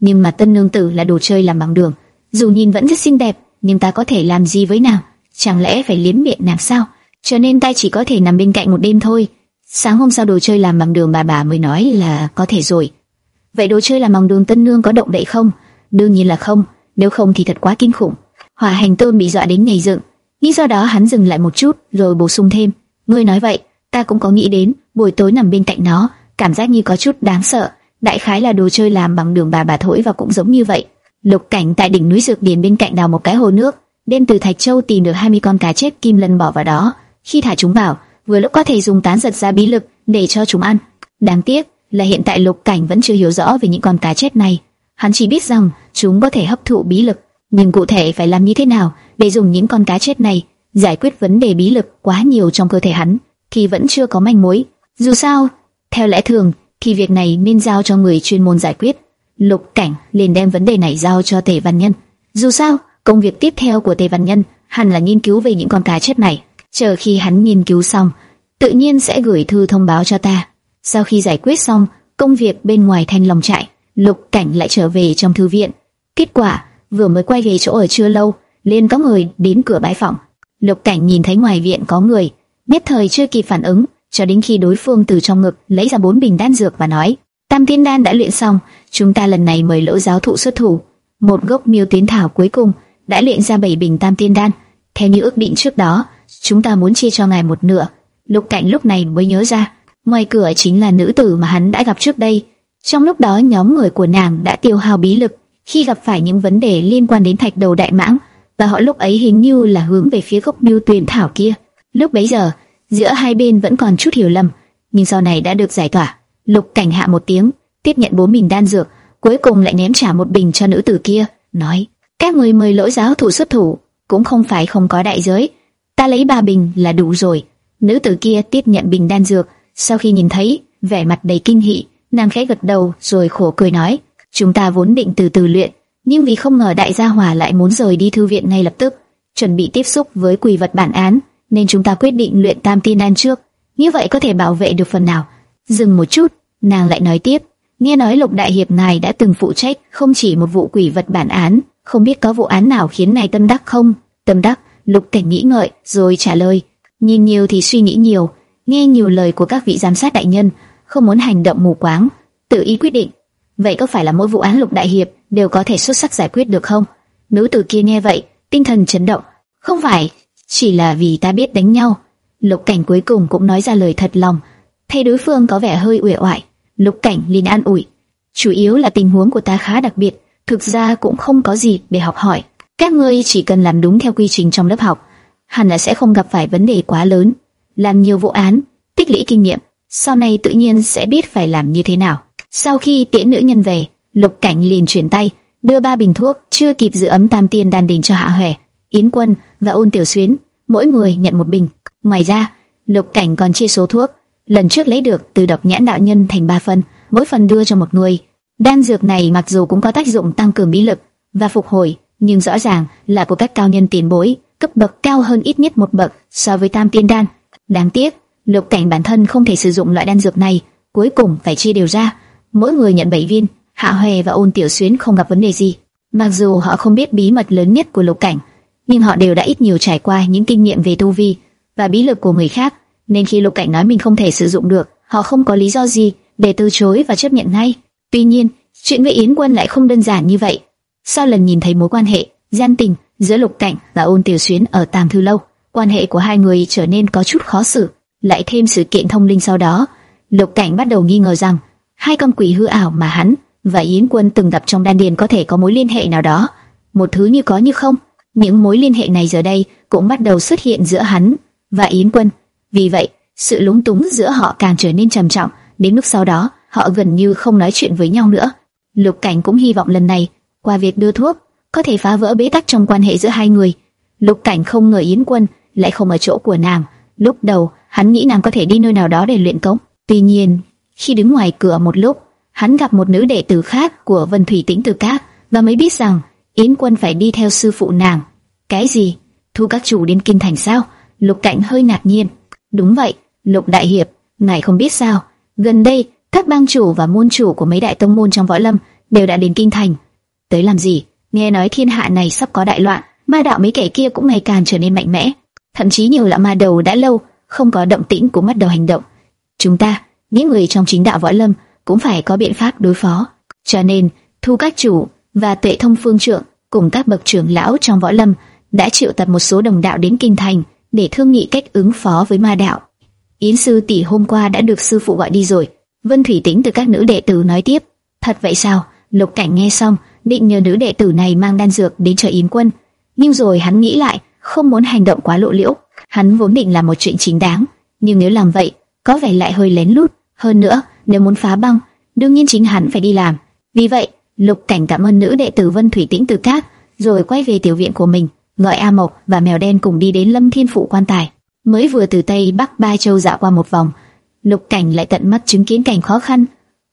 Nhưng mà tân nương tử là đồ chơi làm bằng đường, dù nhìn vẫn rất xinh đẹp, nhưng ta có thể làm gì với nàng? Chẳng lẽ phải liếm miệng nàng sao? Cho nên ta chỉ có thể nằm bên cạnh một đêm thôi. Sáng hôm sau đồ chơi làm bằng đường bà bà mới nói là có thể rồi. Vậy đồ chơi làm bằng đường tân nương có động đậy không? Đương nhiên là không, nếu không thì thật quá kinh khủng. Hỏa hành tôn bị dọa đến nhảy dựng, nghĩ do đó hắn dừng lại một chút rồi bổ sung thêm. Ngươi nói vậy, ta cũng có nghĩ đến, buổi tối nằm bên cạnh nó, cảm giác như có chút đáng sợ. Đại khái là đồ chơi làm bằng đường bà bà thổi và cũng giống như vậy. Lục cảnh tại đỉnh núi dược điền bên cạnh đào một cái hồ nước, đem từ thạch châu tìm được 20 con cá chết kim lân bỏ vào đó. Khi thả chúng vào, vừa lúc có thể dùng tán giật ra bí lực để cho chúng ăn. Đáng tiếc là hiện tại lục cảnh vẫn chưa hiểu rõ về những con cá chết này. Hắn chỉ biết rằng chúng có thể hấp thụ bí lực, nhưng cụ thể phải làm như thế nào để dùng những con cá chết này giải quyết vấn đề bí lực quá nhiều trong cơ thể hắn, thì vẫn chưa có manh mối. Dù sao, theo lẽ thường, thì việc này nên giao cho người chuyên môn giải quyết. Lục Cảnh liền đem vấn đề này giao cho Tề Văn Nhân. Dù sao, công việc tiếp theo của Tề Văn Nhân hẳn là nghiên cứu về những con cá chết này. Chờ khi hắn nghiên cứu xong, tự nhiên sẽ gửi thư thông báo cho ta. Sau khi giải quyết xong công việc bên ngoài thanh lòng trại, Lục Cảnh lại trở về trong thư viện. Kết quả, vừa mới quay về chỗ ở chưa lâu, liền có người đến cửa bãi phòng. Lục Cảnh nhìn thấy ngoài viện có người, biết thời chưa kịp phản ứng, cho đến khi đối phương từ trong ngực lấy ra bốn bình đan dược và nói: Tam Tiên Đan đã luyện xong, chúng ta lần này mời lỗ giáo thụ xuất thủ. Một gốc miêu tiến thảo cuối cùng đã luyện ra bảy bình Tam Tiên Đan. Theo như ước định trước đó, chúng ta muốn chia cho ngài một nửa. Lục Cảnh lúc này mới nhớ ra, ngoài cửa chính là nữ tử mà hắn đã gặp trước đây. Trong lúc đó nhóm người của nàng đã tiêu hao bí lực khi gặp phải những vấn đề liên quan đến thạch đầu đại mãng, và họ lúc ấy hình như là hướng về phía gốc miêu tuyền thảo kia. Lúc bấy giờ, giữa hai bên vẫn còn chút hiểu lầm, nhưng sau này đã được giải tỏa. Lục Cảnh hạ một tiếng, tiếp nhận bốn bình đan dược, cuối cùng lại ném trả một bình cho nữ tử kia, nói: "Các người mời lỗi giáo thủ xuất thủ, cũng không phải không có đại giới, ta lấy ba bình là đủ rồi." Nữ tử kia tiếp nhận bình đan dược, sau khi nhìn thấy vẻ mặt đầy kinh hỉ, nàng khẽ gật đầu rồi khổ cười nói: "Chúng ta vốn định từ từ luyện, nhưng vì không ngờ đại gia hỏa lại muốn rời đi thư viện ngay lập tức, chuẩn bị tiếp xúc với quỷ vật bản án, nên chúng ta quyết định luyện tam tiên đan trước. Như vậy có thể bảo vệ được phần nào." Dừng một chút, nàng lại nói tiếp, nghe nói Lục đại hiệp ngài đã từng phụ trách không chỉ một vụ quỷ vật bản án, không biết có vụ án nào khiến ngài tâm đắc không? Tâm đắc, Lục Cảnh nghĩ ngợi rồi trả lời, nhìn nhiều thì suy nghĩ nhiều, nghe nhiều lời của các vị giám sát đại nhân, không muốn hành động mù quáng, tự ý quyết định. Vậy có phải là mỗi vụ án Lục đại hiệp đều có thể xuất sắc giải quyết được không? Nữ tử kia nghe vậy, tinh thần chấn động. Không phải, chỉ là vì ta biết đánh nhau. Lục Cảnh cuối cùng cũng nói ra lời thật lòng thấy đối phương có vẻ hơi uể oải, Lục Cảnh liền an ủi, chủ yếu là tình huống của ta khá đặc biệt, thực ra cũng không có gì để học hỏi. Các ngươi chỉ cần làm đúng theo quy trình trong lớp học, hẳn là sẽ không gặp phải vấn đề quá lớn. Làm nhiều vụ án, tích lũy kinh nghiệm, sau này tự nhiên sẽ biết phải làm như thế nào. Sau khi tiễn nữ nhân về, Lục Cảnh liền chuyển tay, đưa ba bình thuốc chưa kịp giữ ấm tam tiên đan đỉnh cho Hạ Hoè, Yến Quân và Ôn Tiểu Xuyến, mỗi người nhận một bình. Ngoài ra, Lục Cảnh còn chia số thuốc lần trước lấy được từ độc nhãn đạo nhân thành ba phần, mỗi phần đưa cho một người. Đan dược này mặc dù cũng có tác dụng tăng cường bí lực và phục hồi, nhưng rõ ràng là của các cao nhân tiền bối, cấp bậc cao hơn ít nhất một bậc so với tam tiên đan. Đáng tiếc, lục cảnh bản thân không thể sử dụng loại đan dược này, cuối cùng phải chia đều ra, mỗi người nhận 7 viên. Hạ Hoè và Ôn Tiểu Xuyến không gặp vấn đề gì, mặc dù họ không biết bí mật lớn nhất của lục cảnh, nhưng họ đều đã ít nhiều trải qua những kinh nghiệm về tu vi và bí lực của người khác nên khi Lục Cảnh nói mình không thể sử dụng được, họ không có lý do gì để từ chối và chấp nhận ngay. Tuy nhiên, chuyện với Yến Quân lại không đơn giản như vậy. Sau lần nhìn thấy mối quan hệ gian tình giữa Lục Cảnh và Ôn Tiểu Xuyến ở Tàng Thư Lâu, quan hệ của hai người trở nên có chút khó xử. Lại thêm sự kiện thông linh sau đó, Lục Cảnh bắt đầu nghi ngờ rằng hai con quỷ hư ảo mà hắn và Yến Quân từng gặp trong đan điền có thể có mối liên hệ nào đó, một thứ như có như không. Những mối liên hệ này giờ đây cũng bắt đầu xuất hiện giữa hắn và Yến Quân. Vì vậy, sự lúng túng giữa họ càng trở nên trầm trọng, đến lúc sau đó, họ gần như không nói chuyện với nhau nữa. Lục Cảnh cũng hy vọng lần này, qua việc đưa thuốc, có thể phá vỡ bế tắc trong quan hệ giữa hai người. Lục Cảnh không ngờ Yến Quân lại không ở chỗ của nàng. Lúc đầu, hắn nghĩ nàng có thể đi nơi nào đó để luyện công. Tuy nhiên, khi đứng ngoài cửa một lúc, hắn gặp một nữ đệ tử khác của Vân Thủy Tĩnh Từ Các và mới biết rằng Yến Quân phải đi theo sư phụ nàng. Cái gì? Thu các chủ đến kinh thành sao? Lục Cảnh hơi ngạc nhiên. Đúng vậy, Lục Đại Hiệp, ngài không biết sao, gần đây các bang chủ và môn chủ của mấy đại tông môn trong võ lâm đều đã đến kinh thành. Tới làm gì? Nghe nói thiên hạ này sắp có đại loạn, ma đạo mấy kẻ kia cũng ngày càng trở nên mạnh mẽ. Thậm chí nhiều lão ma đầu đã lâu không có động tĩnh cũng bắt đầu hành động. Chúng ta, những người trong chính đạo võ lâm cũng phải có biện pháp đối phó. Cho nên, Thu các chủ và Tuệ Thông Phương trưởng cùng các bậc trưởng lão trong võ lâm đã triệu tập một số đồng đạo đến kinh thành để thương nghị cách ứng phó với ma đạo. Yến sư tỷ hôm qua đã được sư phụ gọi đi rồi. Vân Thủy Tĩnh từ các nữ đệ tử nói tiếp. Thật vậy sao? Lục Cảnh nghe xong, định nhờ nữ đệ tử này mang đan dược đến cho Yến Quân, nhưng rồi hắn nghĩ lại, không muốn hành động quá lộ liễu. Hắn vốn định làm một chuyện chính đáng, nhưng nếu làm vậy, có vẻ lại hơi lén lút. Hơn nữa, nếu muốn phá băng, đương nhiên chính hắn phải đi làm. Vì vậy, Lục Cảnh cảm ơn nữ đệ tử Vân Thủy Tĩnh từ các, rồi quay về tiểu viện của mình. gọi A Mộc và mèo đen cùng đi đến Lâm Thiên phủ quan tài. Mới vừa từ Tây Bắc Ba Châu dạo qua một vòng, Lục Cảnh lại tận mắt chứng kiến cảnh khó khăn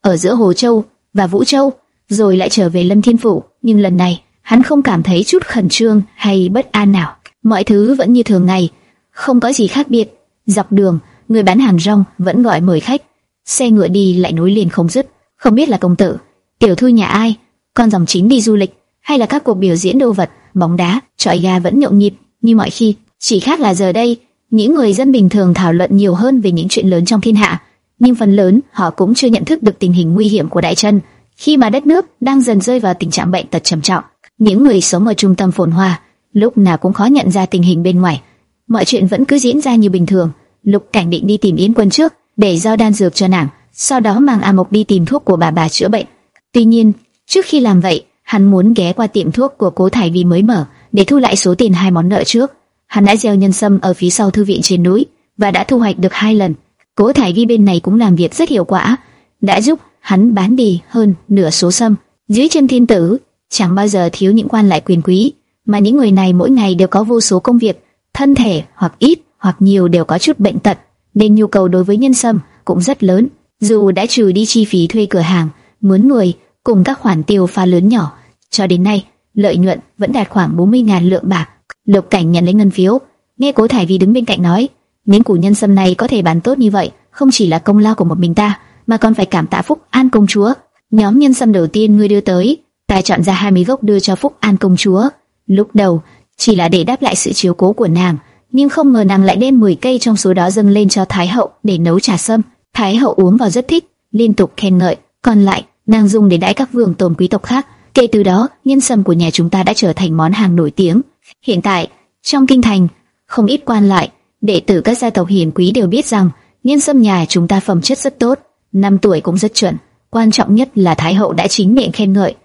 ở giữa Hồ Châu và Vũ Châu, rồi lại trở về Lâm Thiên Phủ. Nhưng lần này, hắn không cảm thấy chút khẩn trương hay bất an nào. Mọi thứ vẫn như thường ngày, không có gì khác biệt. Dọc đường, người bán hàng rong vẫn gọi mời khách, xe ngựa đi lại nối liền không dứt. Không biết là công tử, tiểu thư nhà ai, con dòng chính đi du lịch, hay là các cuộc biểu diễn đồ vật, bóng đá, trọi gà vẫn nhộn nhịp như mọi khi. Chỉ khác là giờ đây, những người dân bình thường thảo luận nhiều hơn về những chuyện lớn trong thiên hạ, nhưng phần lớn họ cũng chưa nhận thức được tình hình nguy hiểm của đại chân, khi mà đất nước đang dần rơi vào tình trạng bệnh tật trầm trọng. Những người sống ở trung tâm phồn hoa lúc nào cũng khó nhận ra tình hình bên ngoài. Mọi chuyện vẫn cứ diễn ra như bình thường. Lục Cảnh định đi tìm Yến Quân trước để giao đan dược cho nàng, sau đó mang A Mộc đi tìm thuốc của bà bà chữa bệnh. Tuy nhiên, trước khi làm vậy, hắn muốn ghé qua tiệm thuốc của Cố Thải Vi mới mở để thu lại số tiền hai món nợ trước. Hắn đã gieo nhân sâm ở phía sau thư viện trên núi và đã thu hoạch được hai lần. Cố Thải Vi bên này cũng làm việc rất hiệu quả, đã giúp hắn bán đi hơn nửa số sâm. Dưới chân thiên tử, chẳng bao giờ thiếu những quan lại quyền quý, mà những người này mỗi ngày đều có vô số công việc, thân thể hoặc ít hoặc nhiều đều có chút bệnh tật, nên nhu cầu đối với nhân sâm cũng rất lớn. Dù đã trừ đi chi phí thuê cửa hàng, mướn người cùng các khoản tiêu pha lớn nhỏ, cho đến nay lợi nhuận vẫn đạt khoảng 40.000 lượng bạc. Lục Cảnh nhận lấy ngân phiếu, nghe Cố Thải Vi đứng bên cạnh nói, miếng củ nhân sâm này có thể bán tốt như vậy, không chỉ là công lao của một mình ta, mà còn phải cảm tạ Phúc An công chúa. Nhóm nhân sâm đầu tiên ngươi đưa tới, ta chọn ra 20 gốc đưa cho Phúc An công chúa. Lúc đầu chỉ là để đáp lại sự chiếu cố của nàng, nhưng không ngờ nàng lại đem 10 cây trong số đó dâng lên cho Thái hậu để nấu trà sâm. Thái hậu uống vào rất thích, liên tục khen ngợi, còn lại nàng dùng để đãi các vương tồn quý tộc khác. Kể từ đó, nhân sâm của nhà chúng ta đã trở thành món hàng nổi tiếng. Hiện tại, trong kinh thành, không ít quan lại, đệ tử các gia tộc hiền quý đều biết rằng nhân sâm nhà chúng ta phẩm chất rất tốt, năm tuổi cũng rất chuẩn. Quan trọng nhất là Thái hậu đã chính miệng khen ngợi.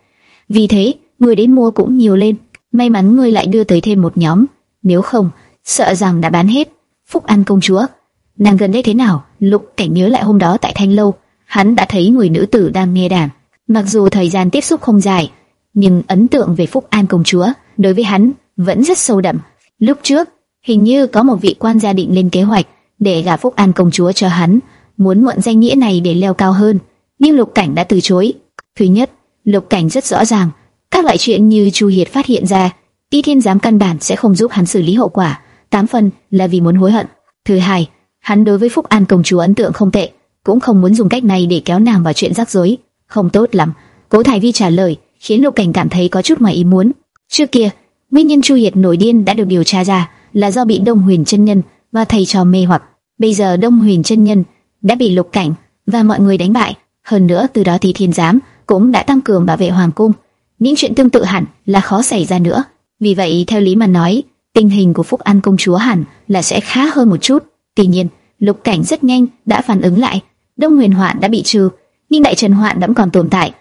Vì thế, người đến mua cũng nhiều lên. May mắn ngươi lại đưa tới thêm một nhóm, nếu không, sợ rằng đã bán hết. Phúc An công chúa, nàng gần đây thế nào? Lục Cảnh nhớ lại hôm đó tại Thanh lâu, hắn đã thấy người nữ tử đang nghe đàn. Mặc dù thời gian tiếp xúc không dài, nhưng ấn tượng về Phúc An công chúa đối với hắn vẫn rất sâu đậm. Lúc trước, hình như có một vị quan gia định lên kế hoạch để gả Phúc An công chúa cho hắn, muốn mượn danh nghĩa này để leo cao hơn, nhưng Lục Cảnh đã từ chối. Thứ nhất, Lục Cảnh rất rõ ràng, các loại chuyện như Chu Hiệt phát hiện ra, Ti Thiên giám căn bản sẽ không giúp hắn xử lý hậu quả, tám phần là vì muốn hối hận. Thứ hai, hắn đối với Phúc An công chúa ấn tượng không tệ, cũng không muốn dùng cách này để kéo nàng vào chuyện rắc rối, không tốt lắm. Cố Thái Vi trả lời, khiến Lục Cảnh cảm thấy có chút ngoài ý muốn. Trước kia, nguyên nhân Chu Hiệt nổi điên đã được điều tra ra, là do bị Đông Huyền chân nhân và thầy trò mê hoặc. Bây giờ Đông Huyền chân nhân đã bị Lục Cảnh và mọi người đánh bại, hơn nữa từ đó thì Thiên giám cũng đã tăng cường bảo vệ hoàng cung. Những chuyện tương tự hẳn là khó xảy ra nữa. Vì vậy theo lý mà nói, tình hình của Phúc An công chúa hẳn là sẽ khá hơn một chút. Tuy nhiên, Lục Cảnh rất nhanh đã phản ứng lại, Đông Huyền Hoạn đã bị trừ, nhưng Đại Trần Hoạn vẫn còn tồn tại.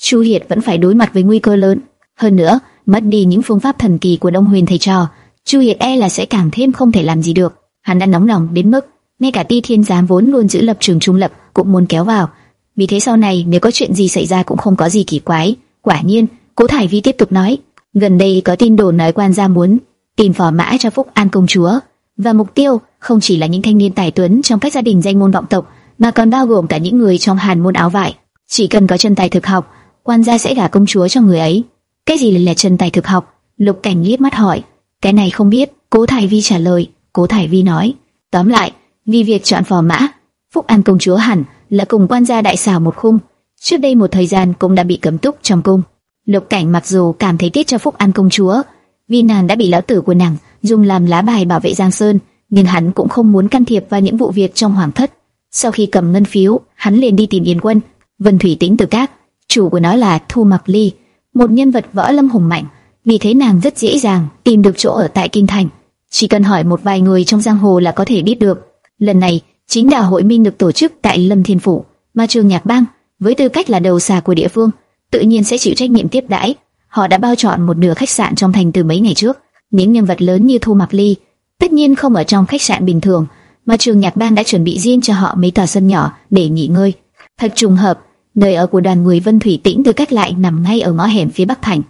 Chu Hiệt vẫn phải đối mặt với nguy cơ lớn. Hơn nữa, mất đi những phương pháp thần kỳ của Đông Huyền thầy trò, Chu Hiệt e là sẽ càng thêm không thể làm gì được. Hắn đã nóng lòng đến mức ngay cả Ti Thiên giám vốn luôn giữ lập trường trung lập cũng muốn kéo vào. Vì thế sau này nếu có chuyện gì xảy ra cũng không có gì kỳ quái. Quả nhiên, Cố Thải Vi tiếp tục nói, gần đây có tin đồn nói quan gia muốn tìm phò mã cho Phúc An công chúa, và mục tiêu không chỉ là những thanh niên tài tuấn trong các gia đình danh môn vọng tộc, mà còn bao gồm cả những người trong hàn môn áo vải. Chỉ cần có chân tài thực học, quan gia sẽ gả công chúa cho người ấy. Cái gì là chân tài thực học? Lục Cảnh liếc mắt hỏi. Cái này không biết. Cố Thải Vi trả lời. Cố Thải Vi nói. Tóm lại, vì việc chọn phò mã, Phúc An công chúa hẳn là cùng quan gia đại xảo một khung. Trước đây một thời gian cũng đã bị cấm túc trong cung. Lục Cảnh mặc dù cảm thấy tiếc cho Phúc An công chúa, vì nàng đã bị lão tử của nàng dùng làm lá bài bảo vệ Giang Sơn, nhưng hắn cũng không muốn can thiệp vào những vụ việc trong hoàng thất. Sau khi cầm ngân phiếu, hắn liền đi tìm Yến Quân, Vân Thủy Tĩnh từ các, chủ của nó là Thu Mặc Ly, một nhân vật võ lâm hùng mạnh, vì thế nàng rất dễ dàng tìm được chỗ ở tại kinh thành, chỉ cần hỏi một vài người trong giang hồ là có thể biết được. Lần này, chính đà hội minh được tổ chức tại Lâm Thiên phủ, mà Trường Nhạc Bang với tư cách là đầu xà của địa phương, tự nhiên sẽ chịu trách nhiệm tiếp đãi. Họ đã bao chọn một nửa khách sạn trong thành từ mấy ngày trước. Những nhân vật lớn như Thu Mặc Ly, tất nhiên không ở trong khách sạn bình thường, mà Trường Nhạc Ban đã chuẩn bị riêng cho họ mấy tòa sân nhỏ để nghỉ ngơi. Thật trùng hợp, nơi ở của đoàn người Vân Thủy Tĩnh từ cách lại nằm ngay ở ngõ hẻm phía bắc thành,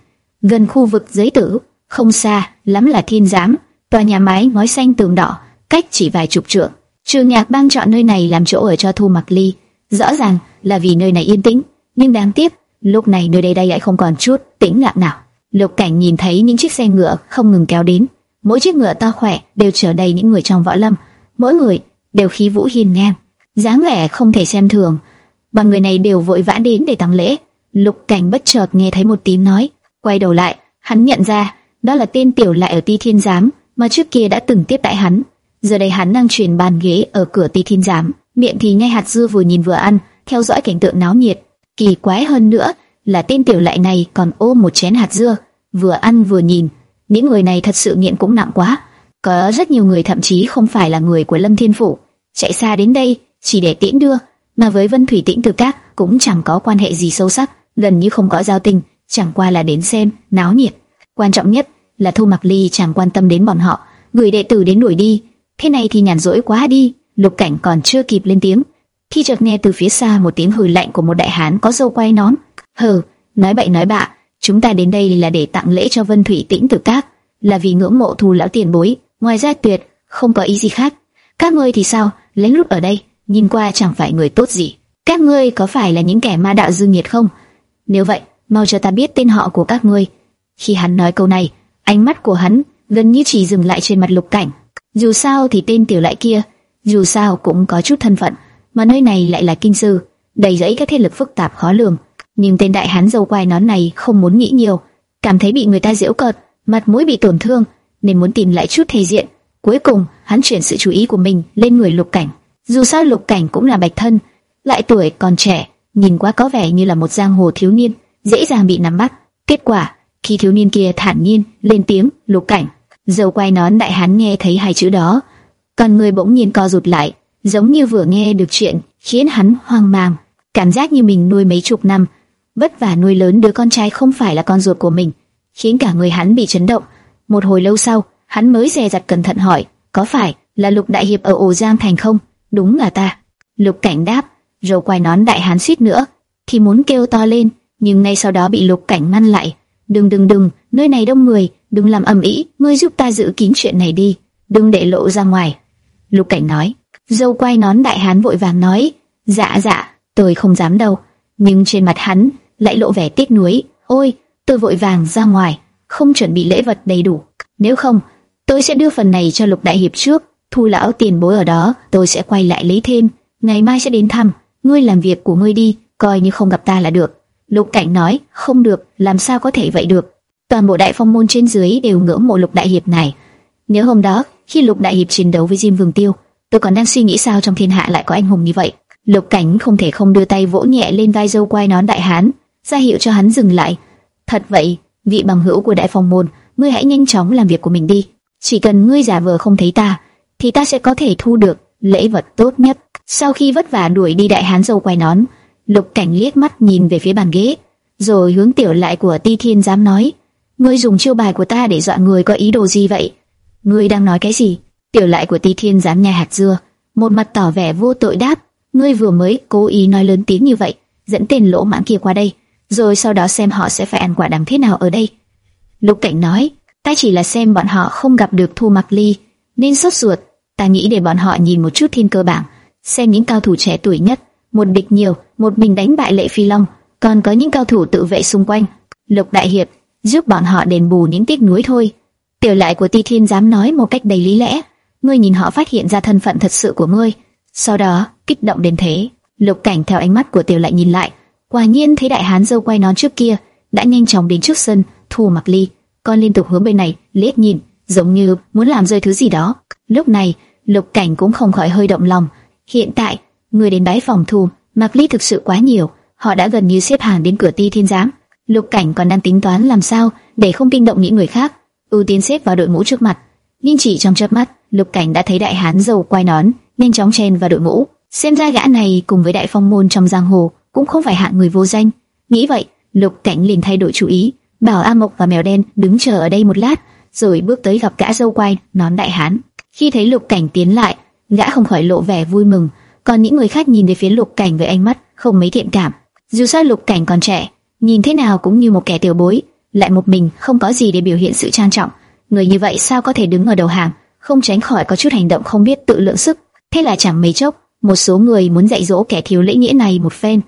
gần khu vực giới tử, không xa lắm là thiên giám, tòa nhà mái ngói xanh tường đỏ, cách chỉ vài chục trượng. Trường Nhạc Ban chọn nơi này làm chỗ ở cho Thu Mặc Ly, rõ ràng là vì nơi này yên tĩnh, nhưng đáng tiếc, lúc này nơi đây đây lại không còn chút tĩnh lặng nào. Lục Cảnh nhìn thấy những chiếc xe ngựa không ngừng kéo đến, mỗi chiếc ngựa to khỏe đều chở đầy những người trong võ lâm, mỗi người đều khí vũ hiên ngang, dáng vẻ không thể xem thường. Bọn người này đều vội vã đến để tăng lễ. Lục Cảnh bất chợt nghe thấy một tiếng nói, quay đầu lại, hắn nhận ra đó là tên tiểu lại ở Ti Thiên Giám mà trước kia đã từng tiếp đãi hắn. Giờ đây hắn đang chuyển bàn ghế ở cửa Ti Thiên Giám, miệng thì nhai hạt dưa vừa nhìn vừa ăn, theo dõi cảnh tượng náo nhiệt. Kỳ quái hơn nữa là tên tiểu lại này còn ôm một chén hạt dưa, vừa ăn vừa nhìn. Những người này thật sự nghiện cũng nặng quá. Có rất nhiều người thậm chí không phải là người của Lâm Thiên Phủ, chạy xa đến đây chỉ để tiễn đưa, mà với Vân Thủy Tĩnh Từ Các cũng chẳng có quan hệ gì sâu sắc, gần như không có giao tình, chẳng qua là đến xem náo nhiệt. Quan trọng nhất là Thu Mặc Ly chẳng quan tâm đến bọn họ, gửi đệ tử đến đuổi đi. Thế này thì nhàn rỗi quá đi. Lục Cảnh còn chưa kịp lên tiếng, khi chợt nghe từ phía xa một tiếng hừ lạnh của một đại hán có râu quay nón. Hừ, nói bậy nói bạ, chúng ta đến đây là để tặng lễ cho Vân Thủy Tĩnh Tử Các, là vì ngưỡng mộ thù lão tiền bối, ngoài ra tuyệt không có ý gì khác. Các ngươi thì sao? Lén lút ở đây, nhìn qua chẳng phải người tốt gì. Các ngươi có phải là những kẻ ma đạo dư nhiệt không? Nếu vậy, mau cho ta biết tên họ của các ngươi. Khi hắn nói câu này, ánh mắt của hắn gần như chỉ dừng lại trên mặt Lục Cảnh. Dù sao thì tên tiểu lại kia, dù sao cũng có chút thân phận, mà nơi này lại là kinh sư, đầy rẫy các thế lực phức tạp khó lường. Nhưng tên đại hán dâu quai nón này không muốn nghĩ nhiều, cảm thấy bị người ta giễu cợt, mặt mũi bị tổn thương, nên muốn tìm lại chút thể diện. Cuối cùng, hắn chuyển sự chú ý của mình lên người Lục Cảnh. Dù sao Lục Cảnh cũng là bạch thân, lại tuổi còn trẻ, nhìn qua có vẻ như là một giang hồ thiếu niên, dễ dàng bị nắm bắt. Kết quả, khi thiếu niên kia thản nhiên lên tiếng, "Lục Cảnh." Dâu quai nón đại hán nghe thấy hai chữ đó, còn người bỗng nhiên co rụt lại, giống như vừa nghe được chuyện, khiến hắn hoang mang, cảm giác như mình nuôi mấy chục năm, vất vả nuôi lớn đứa con trai không phải là con ruột của mình, khiến cả người hắn bị chấn động. Một hồi lâu sau, hắn mới dè dặt cẩn thận hỏi, có phải là Lục Đại Hiệp ở ổ Giang Thành không? Đúng là ta. Lục Cảnh đáp, rồi quay nón đại hán suýt nữa, thì muốn kêu to lên, nhưng ngay sau đó bị Lục Cảnh ngăn lại. Đừng đừng đừng, nơi này đông người, đừng làm ầm ĩ, ngươi giúp ta giữ kín chuyện này đi, đừng để lộ ra ngoài. Lục Cảnh nói. Dâu quay nón đại hán vội vàng nói, dạ dạ, tôi không dám đâu. Nhưng trên mặt hắn lại lộ vẻ tiếc nuối. Ôi, tôi vội vàng ra ngoài, không chuẩn bị lễ vật đầy đủ. Nếu không, tôi sẽ đưa phần này cho Lục Đại Hiệp trước. Thu lão tiền bối ở đó, tôi sẽ quay lại lấy thêm. Ngày mai sẽ đến thăm. Ngươi làm việc của ngươi đi, coi như không gặp ta là được. Lục Cảnh nói, không được, làm sao có thể vậy được. Toàn bộ đại phong môn trên dưới đều ngưỡng mộ Lục Đại Hiệp này. Nếu hôm đó, khi Lục Đại Hiệp chiến đấu với Diêm Vương Tiêu, tôi còn đang suy nghĩ sao trong thiên hạ lại có anh hùng như vậy. Lục Cảnh không thể không đưa tay vỗ nhẹ lên vai dâu quai nón đại hán, ra hiệu cho hắn dừng lại. Thật vậy, vị bằng hữu của đại phong môn, ngươi hãy nhanh chóng làm việc của mình đi. Chỉ cần ngươi giả vờ không thấy ta, thì ta sẽ có thể thu được lễ vật tốt nhất. Sau khi vất vả đuổi đi đại hán dâu quai nón, Lục Cảnh liếc mắt nhìn về phía bàn ghế, rồi hướng tiểu lại của Ti Thiên dám nói: ngươi dùng chiêu bài của ta để dọa người có ý đồ gì vậy? Ngươi đang nói cái gì? Tiểu lại của Ti Thiên dám nhai hạt dưa, một mặt tỏ vẻ vô tội đáp, ngươi vừa mới cố ý nói lớn tiếng như vậy, dẫn tên lỗ mãng kia qua đây, rồi sau đó xem họ sẽ phải ăn quả đắng thế nào ở đây. Lục Cảnh nói, ta chỉ là xem bọn họ không gặp được Thu Mặc Ly, nên sốt ruột, ta nghĩ để bọn họ nhìn một chút thiên cơ bảng, xem những cao thủ trẻ tuổi nhất, một địch nhiều, một mình đánh bại Lệ Phi Long, còn có những cao thủ tự vệ xung quanh. Lục Đại Hiệp giúp bọn họ đền bù những tiếc nuối thôi. Tiểu lại của Ti Thiên dám nói một cách đầy lý lẽ, ngươi nhìn họ phát hiện ra thân phận thật sự của ngươi, sau đó kích động đến thế. Lục Cảnh theo ánh mắt của Tiểu lại nhìn lại, quả nhiên thấy đại hán dâu quay nón trước kia đã nhanh chóng đến trước sân, thu mặc ly, con liên tục hướng bên này liếc nhìn, giống như muốn làm rơi thứ gì đó. Lúc này, Lục Cảnh cũng không khỏi hơi động lòng. Hiện tại, người đến bái phòng thu mặc ly thực sự quá nhiều, họ đã gần như xếp hàng đến cửa Ti Thiên giám. Lục Cảnh còn đang tính toán làm sao để không kinh động những người khác, ưu tiên xếp vào đội ngũ trước mặt. Nhưng chỉ trong chớp mắt, Lục Cảnh đã thấy đại hán dầu quay nón, nhanh chóng chen vào đội ngũ. Xem ra gã này cùng với đại phong môn trong giang hồ cũng không phải hạng người vô danh. Nghĩ vậy, Lục Cảnh liền thay đổi chủ ý, bảo A Mộc và Mèo Đen đứng chờ ở đây một lát, rồi bước tới gặp gã dâu quai nón đại hán. Khi thấy Lục Cảnh tiến lại, gã không khỏi lộ vẻ vui mừng, còn những người khác nhìn về phía Lục Cảnh với ánh mắt không mấy thiện cảm. Dù sao Lục Cảnh còn trẻ, nhìn thế nào cũng như một kẻ tiểu bối, lại một mình, không có gì để biểu hiện sự trang trọng. Người như vậy sao có thể đứng ở đầu hàng, không tránh khỏi có chút hành động không biết tự lượng sức. Thế là chẳng mấy chốc, một số người muốn dạy dỗ kẻ thiếu lễ nghĩa này một phen.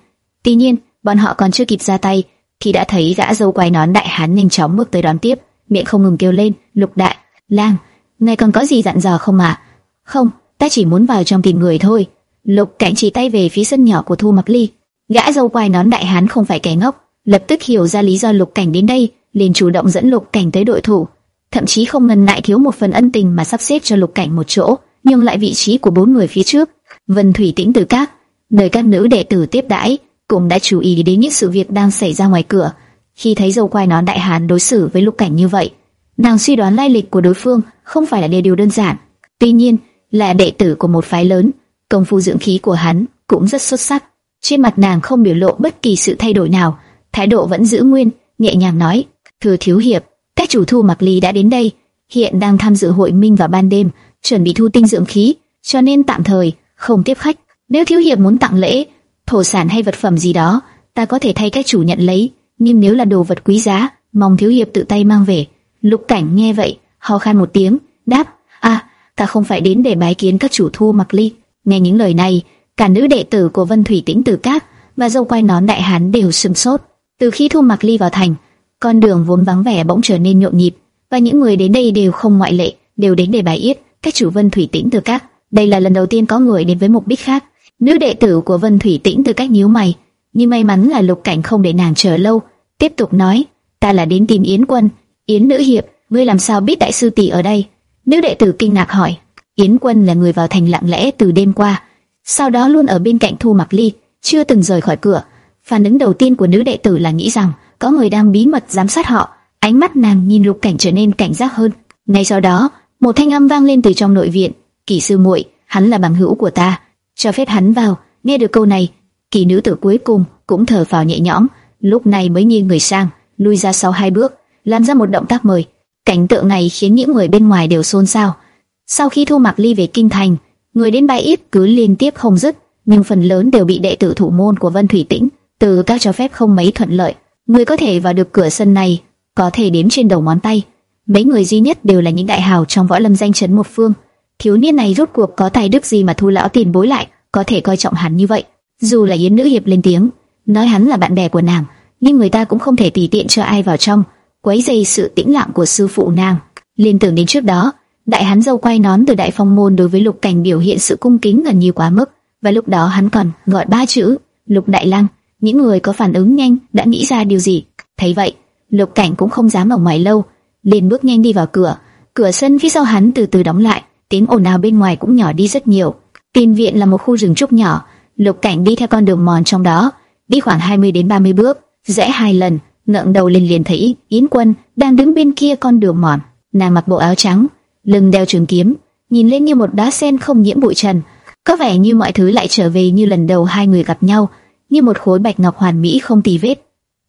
Tuy nhiên, bọn họ còn chưa kịp ra tay, thì đã thấy gã dâu quai nón đại hán nhanh chóng bước tới đón tiếp, miệng không ngừng kêu lên, "Lục đại, lang, ngài còn có gì dặn dò không ạ?" "Không, ta chỉ muốn vào trong tìm người thôi." Lục Cảnh chỉ tay về phía sân nhỏ của Thu Mặc Ly. Gã dâu quai nón đại hán không phải kẻ ngốc, lập tức hiểu ra lý do Lục Cảnh đến đây, liền chủ động dẫn Lục Cảnh tới đội thủ, thậm chí không ngần ngại thiếu một phần ân tình mà sắp xếp cho Lục Cảnh một chỗ, nhưng lại vị trí của bốn người phía trước. Vân Thủy Tĩnh từ các nơi các nữ đệ tử tiếp đãi, cũng đã chú ý đến những sự việc đang xảy ra ngoài cửa. Khi thấy dâu quai nón đại hán đối xử với Lục Cảnh như vậy, nàng suy đoán lai lịch của đối phương không phải là điều đơn giản. Tuy nhiên, là đệ tử của một phái lớn, công phu dưỡng khí của hắn cũng rất xuất sắc. Trên mặt nàng không biểu lộ bất kỳ sự thay đổi nào, thái độ vẫn giữ nguyên, nhẹ nhàng nói: "Thưa thiếu hiệp, chủ thu mặc ly đã đến đây, hiện đang tham dự hội minh vào ban đêm, chuẩn bị thu tinh dưỡng khí, cho nên tạm thời không tiếp khách. Nếu thiếu hiệp muốn tặng lễ, thổ sản hay vật phẩm gì đó, ta có thể thay các chủ nhận lấy, nhưng nếu là đồ vật quý giá, mong thiếu hiệp tự tay mang về." Lục Cảnh nghe vậy, ho khan một tiếng, đáp: "À, ta không phải đến để bái kiến các chủ thu mặc ly." Nghe những lời này, cả nữ đệ tử của Vân Thủy Tĩnh Tử Các và dâu quay nón đại hán đều sừng sốt. Từ khi Thu Mặc Ly vào thành, con đường vốn vắng vẻ bỗng trở nên nhộn nhịp, và những người đến đây đều không ngoại lệ, đều đến để bài yết các chủ Vân Thủy Tĩnh từ Các. Đây là lần đầu tiên có người đến với mục đích khác. Nữ đệ tử của Vân Thủy Tĩnh từ Các nhíu mày, nhưng may mắn là Lục Cảnh không để nàng chờ lâu, tiếp tục nói: "Ta là đến tìm Yến Quân, Yến nữ hiệp, ngươi làm sao biết đại sư tỷ ở đây?" Nữ đệ tử kinh ngạc hỏi: Yến Quân là người vào thành lặng lẽ từ đêm qua, sau đó luôn ở bên cạnh Thu Mặc Ly, chưa từng rời khỏi cửa. Phản ứng đầu tiên của nữ đệ tử là nghĩ rằng có người đang bí mật giám sát họ. Ánh mắt nàng nhìn Lục Cảnh trở nên cảnh giác hơn. Ngay sau đó, một thanh âm vang lên từ trong nội viện. "Kỷ sư muội, hắn là bằng hữu của ta, cho phép hắn vào. Nghe được câu này, kỳ nữ tử cuối cùng cũng thở phào nhẹ nhõm, lúc này mới nghiêng người sang, lui ra sau hai bước, làm ra một động tác mời. Cảnh tượng này khiến những người bên ngoài đều xôn xao. Sau khi Thu Mạc Ly về kinh thành, người đến bãi ít cứ liên tiếp không dứt, nhưng phần lớn đều bị đệ tử thủ môn của Vân Thủy Tĩnh từ các cho phép không mấy thuận lợi. Người có thể vào được cửa sân này có thể đếm trên đầu ngón tay. Mấy người duy nhất đều là những đại hào trong võ lâm danh chấn một phương. Thiếu niên này rốt cuộc có tài đức gì mà thu lão tiền bối lại có thể coi trọng hắn như vậy? Dù là Yến nữ hiệp lên tiếng, nói hắn là bạn bè của nàng, nhưng người ta cũng không thể tùy tiện cho ai vào trong, quấy dây sự tĩnh lặng của sư phụ nàng. Liên tưởng đến trước đó, đại hắn dâu quay nón từ đại phong môn đối với lục cảnh biểu hiện sự cung kính gần như quá mức, và lúc đó hắn còn gọi ba chữ lục đại lang. Những người có phản ứng nhanh đã nghĩ ra điều gì? Thấy vậy, lục cảnh cũng không dám ở ngoài lâu, liền bước nhanh đi vào cửa. Cửa sân phía sau hắn từ từ đóng lại, tiếng ồn ào bên ngoài cũng nhỏ đi rất nhiều. Tiền viện là một khu rừng trúc nhỏ, lục cảnh đi theo con đường mòn trong đó, đi khoảng 20 đến 30 bước, rẽ hai lần, ngẩng đầu lên liền thấy Yến Quân đang đứng bên kia con đường mòn. Nàng mặc bộ áo trắng, lưng đeo trường kiếm, nhìn lên như một đá sen không nhiễm bụi trần. Có vẻ như mọi thứ lại trở về như lần đầu hai người gặp nhau, như một khối bạch ngọc hoàn mỹ không tì vết,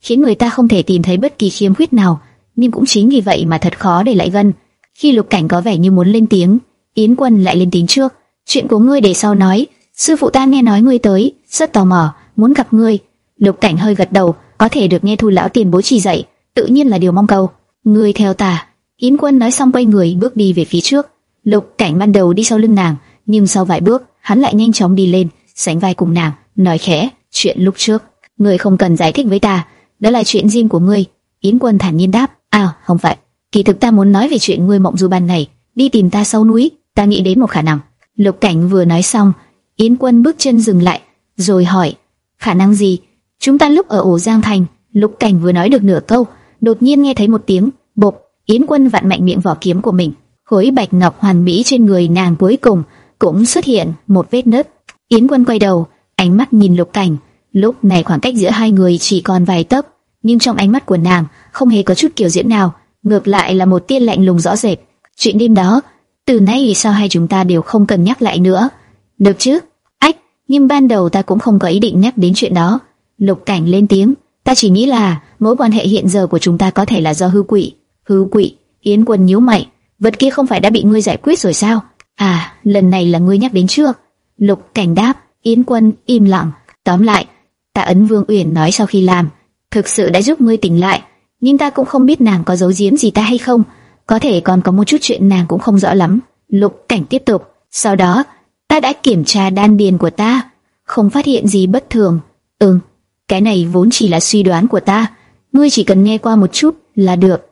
khiến người ta không thể tìm thấy bất kỳ khiếm khuyết nào. Nhưng cũng chính vì vậy mà thật khó để lại gần. Khi Lục Cảnh có vẻ như muốn lên tiếng, Yến Quân lại lên tiếng trước. Chuyện của ngươi để sau nói. Sư phụ ta nghe nói ngươi tới, rất tò mò, muốn gặp ngươi. Lục Cảnh hơi gật đầu, có thể được nghe Thu lão tiền bối chỉ dạy, tự nhiên là điều mong cầu. Ngươi theo ta, Yến Quân nói xong quay người bước đi về phía trước. Lục Cảnh ban đầu đi sau lưng nàng, nhưng sau vài bước, hắn lại nhanh chóng đi lên, sánh vai cùng nàng, nói khẽ, chuyện lúc trước, ngươi không cần giải thích với ta, đó là chuyện riêng của ngươi. Yến Quân thản nhiên đáp, à, không phải, kỳ thực ta muốn nói về chuyện ngươi mộng du ban ngày, đi tìm ta sau núi, ta nghĩ đến một khả năng. Lục Cảnh vừa nói xong, Yến Quân bước chân dừng lại, rồi hỏi, khả năng gì? Chúng ta lúc ở ổ Giang Thành, Lục Cảnh vừa nói được nửa câu, đột nhiên nghe thấy một tiếng bộp Yến Quân vặn mạnh miệng vỏ kiếm của mình, khối bạch ngọc hoàn mỹ trên người nàng cuối cùng cũng xuất hiện một vết nứt. Yến Quân quay đầu, ánh mắt nhìn Lục Cảnh, lúc này khoảng cách giữa hai người chỉ còn vài tấc, nhưng trong ánh mắt của nàng không hề có chút kiểu diễn nào, ngược lại là một tia lạnh lùng rõ rệt. Chuyện đêm đó, từ nay sao hai chúng ta đều không cần nhắc lại nữa. Được chứ? Ách, nhưng ban đầu ta cũng không có ý định nhắc đến chuyện đó. Lục Cảnh lên tiếng, ta chỉ nghĩ là mối quan hệ hiện giờ của chúng ta có thể là do hư quỷ. Hư quỷ, Yến Quân nhíu mày, vật kia không phải đã bị ngươi giải quyết rồi sao? À, lần này là ngươi nhắc đến trước. Lục Cảnh đáp, Yến Quân im lặng. Tóm lại, tạ ấn Vương Uyển nói sau khi làm, thực sự đã giúp ngươi tỉnh lại, nhưng ta cũng không biết nàng có giấu giếm gì ta hay không. Có thể còn có một chút chuyện nàng cũng không rõ lắm. Lục cảnh tiếp tục. Sau đó, ta đã kiểm tra đan điền của ta, không phát hiện gì bất thường. Ừm, cái này vốn chỉ là suy đoán của ta. Ngươi chỉ cần nghe qua một chút là được.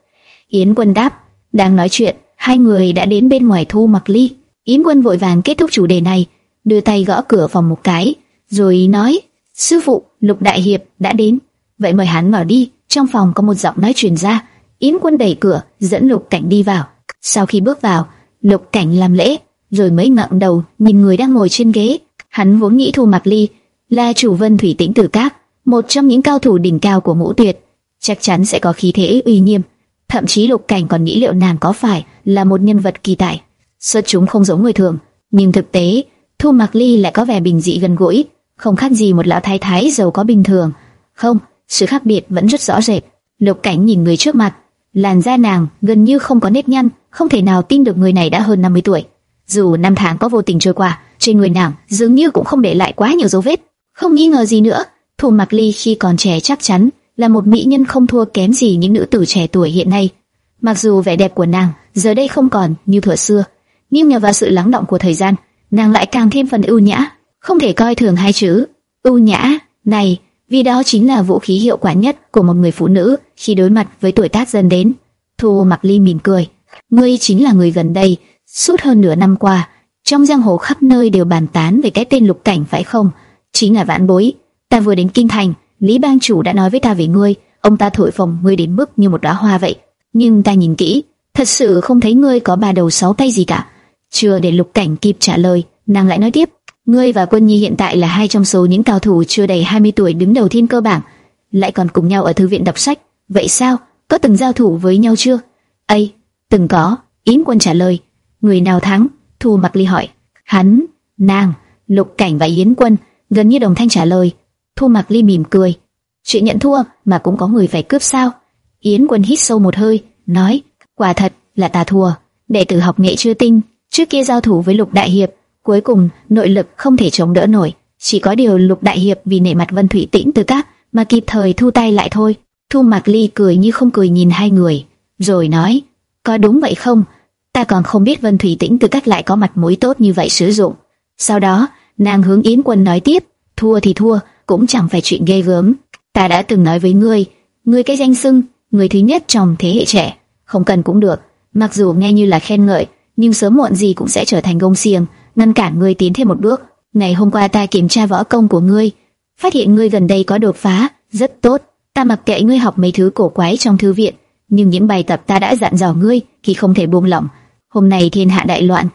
Yến Quân đáp. Đang nói chuyện, hai người đã đến bên ngoài thu mặc ly. Yến Quân vội vàng kết thúc chủ đề này, đưa tay gõ cửa phòng một cái, rồi nói: sư phụ, Lục Đại Hiệp đã đến, vậy mời hắn vào đi. Trong phòng có một giọng nói truyền ra, Yến Quân đẩy cửa, dẫn Lục Cảnh đi vào. Sau khi bước vào, Lục Cảnh làm lễ, rồi mới ngẩng đầu nhìn người đang ngồi trên ghế. Hắn vốn nghĩ Thu Mạc Ly là chủ Vân Thủy Tĩnh Tử Các, một trong những cao thủ đỉnh cao của Ngũ Tuyệt, chắc chắn sẽ có khí thế uy nghiêm. Thậm chí Lục Cảnh còn nghĩ liệu nàng có phải là một nhân vật kỳ tài. Xuất chúng không giống người thường, nhưng thực tế, Thu Mạc Ly lại có vẻ bình dị gần gũi, không khác gì một lão thái thái giàu có bình thường. Không, sự khác biệt vẫn rất rõ rệt. Lục Cảnh nhìn người trước mặt, làn da nàng gần như không có nếp nhăn, không thể nào tin được người này đã hơn 50 tuổi. Dù năm tháng có vô tình trôi qua, trên người nàng dường như cũng không để lại quá nhiều dấu vết. Không nghi ngờ gì nữa, Thù Mặc Ly khi còn trẻ chắc chắn là một mỹ nhân không thua kém gì những nữ tử trẻ tuổi hiện nay. Mặc dù vẻ đẹp của nàng giờ đây không còn như thuở xưa, nhưng nhờ vào sự lắng động của thời gian, nàng lại càng thêm phần ưu nhã, không thể coi thường hai chữ ưu nhã này, vì đó chính là vũ khí hiệu quả nhất của một người phụ nữ khi đối mặt với tuổi tác dần đến. Thu Mặc Ly mỉm cười, ngươi chính là người gần đây, suốt hơn nửa năm qua, trong giang hồ khắp nơi đều bàn tán về cái tên Lục Cảnh phải không? Chính là vãn bối. Ta vừa đến kinh thành, Lý Bang chủ đã nói với ta về ngươi, ông ta thổi phồng ngươi đến mức như một đóa hoa vậy. Nhưng ta nhìn kỹ, thật sự không thấy ngươi có ba đầu sáu tay gì cả. Chưa để Lục Cảnh kịp trả lời, nàng lại nói tiếp, ngươi và Quân Nhi hiện tại là hai trong số những cao thủ chưa đầy 20 tuổi đứng đầu thiên cơ bảng, lại còn cùng nhau ở thư viện đọc sách. Vậy sao? Có từng giao thủ với nhau chưa? Ây, từng có. Yến Quân trả lời. Người nào thắng? Thu Mặc Ly hỏi. Hắn, nàng, Lục Cảnh và Yến Quân gần như đồng thanh trả lời. Thu Mặc Ly mỉm cười. Chuyện nhận thua mà cũng có người phải cướp sao? Yến Quân hít sâu một hơi, nói. Quả thật là ta thua. Đệ tử học nghệ chưa tinh, trước kia giao thủ với Lục Đại Hiệp, cuối cùng nội lực không thể chống đỡ nổi. Chỉ có điều Lục Đại Hiệp vì nể mặt Vân Thủy Tĩnh từ các mà kịp thời thu tay lại thôi. Thu Mạc Ly cười như không cười nhìn hai người, rồi nói, có đúng vậy không? Ta còn không biết Vân Thủy Tĩnh từ cách lại có mặt mũi tốt như vậy sử dụng. Sau đó, nàng hướng Yến Quân nói tiếp, thua thì thua, cũng chẳng phải chuyện ghê gớm. Ta đã từng nói với ngươi, ngươi cái danh xưng, người thứ nhất trong thế hệ trẻ, không cần cũng được. Mặc dù nghe như là khen ngợi, nhưng sớm muộn gì cũng sẽ trở thành gông xiềng, ngăn cản ngươi tiến thêm một bước. Ngày hôm qua ta kiểm tra võ công của ngươi, phát hiện ngươi gần đây có đột phá, rất tốt. Ta mặc kệ ngươi học mấy thứ cổ quái trong thư viện, nhưng những bài tập ta đã dặn dò ngươi thì không thể buông lỏng. Hôm nay thiên hạ đại loạn,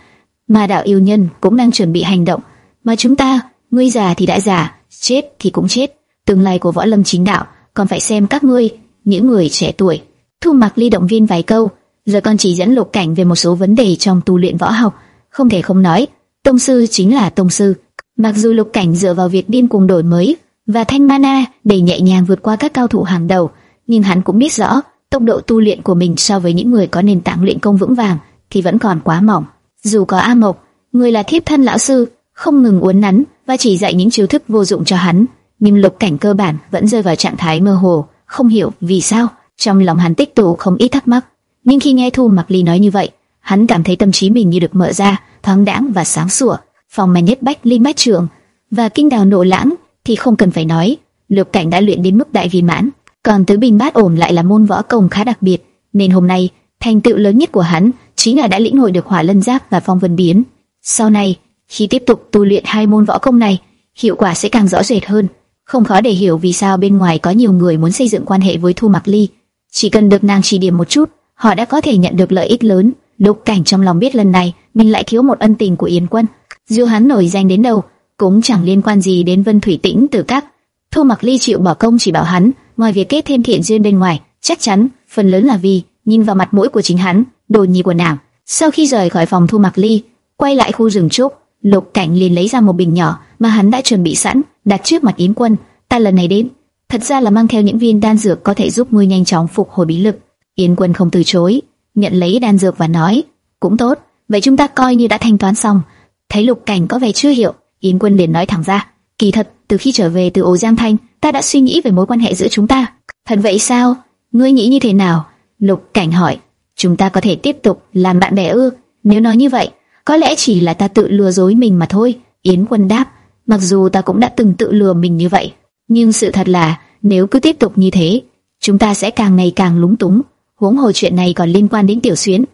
mà đạo yêu nhân cũng đang chuẩn bị hành động, mà chúng ta, ngươi già thì đã già, chết thì cũng chết. Tương lai của võ lâm chính đạo còn phải xem các ngươi, những người trẻ tuổi. Thu Mặc Ly động viên vài câu, giờ còn chỉ dẫn Lục Cảnh về một số vấn đề trong tu luyện võ học, không thể không nói, tông sư chính là tông sư. Mặc dù Lục Cảnh dựa vào việc điên cuồng đổi mới và thanh mana để nhẹ nhàng vượt qua các cao thủ hàng đầu, nhưng hắn cũng biết rõ tốc độ tu luyện của mình so với những người có nền tảng luyện công vững vàng thì vẫn còn quá mỏng. Dù có A Mộc, người là thiếp thân lão sư, không ngừng uốn nắn và chỉ dạy những chiêu thức vô dụng cho hắn, nhưng Lục Cảnh cơ bản vẫn rơi vào trạng thái mơ hồ, không hiểu vì sao. Trong lòng hắn tích tụ không ít thắc mắc, nhưng khi nghe Thu Mặc Ly nói như vậy, hắn cảm thấy tâm trí mình như được mở ra, thoáng đãng và sáng sủa. Phòng mà nhất bách linh bách trường và kinh đào nộ lãng thì không cần phải nói, lục cảnh đã luyện đến mức đại viên mãn. Còn tứ bình bát ổn lại là môn võ công khá đặc biệt, nên hôm nay thành tựu lớn nhất của hắn chính là đã lĩnh hội được hỏa lân giáp và phong vân biến. Sau này, khi tiếp tục tu luyện hai môn võ công này, hiệu quả sẽ càng rõ rệt hơn. Không khó để hiểu vì sao bên ngoài có nhiều người muốn xây dựng quan hệ với Thu Mặc Ly. Chỉ cần được nàng chỉ điểm một chút, họ đã có thể nhận được lợi ích lớn. Lục Cảnh trong lòng biết lần này mình lại thiếu một ân tình của Yến Quân, dù hắn nổi danh đến đâu, cũng chẳng liên quan gì đến Vân Thủy Tĩnh Tử Các. Thu Mặc Ly chịu bỏ công chỉ bảo hắn, ngoài việc kết thêm thiện duyên bên ngoài, chắc chắn phần lớn là vì nhìn vào mặt mũi của chính hắn, đồ nhi của nàng. Sau khi rời khỏi phòng Thu Mặc Ly, quay lại khu rừng trúc, Lục Cảnh liền lấy ra một bình nhỏ mà hắn đã chuẩn bị sẵn, đặt trước mặt Yến Quân. Ta lần này đến, thật ra là mang theo những viên đan dược có thể giúp ngươi nhanh chóng phục hồi bí lực. Yến Quân không từ chối, nhận lấy đan dược và nói, cũng tốt, vậy chúng ta coi như đã thanh toán xong. Thấy Lục Cảnh có vẻ chưa hiểu, Yến Quân liền nói thẳng ra, kỳ thật từ khi trở về từ Ổ Giang Thanh, ta đã suy nghĩ về mối quan hệ giữa chúng ta. Thật vậy sao? ngươi nghĩ như thế nào? Lục Cảnh hỏi. Chúng ta có thể tiếp tục làm bạn bè ư? Nếu nói như vậy, có lẽ chỉ là ta tự lừa dối mình mà thôi. Yến Quân đáp. Mặc dù ta cũng đã từng tự lừa mình như vậy, nhưng sự thật là nếu cứ tiếp tục như thế, chúng ta sẽ càng ngày càng lúng túng. Huống hồ chuyện này còn liên quan đến Tiểu Xuyến.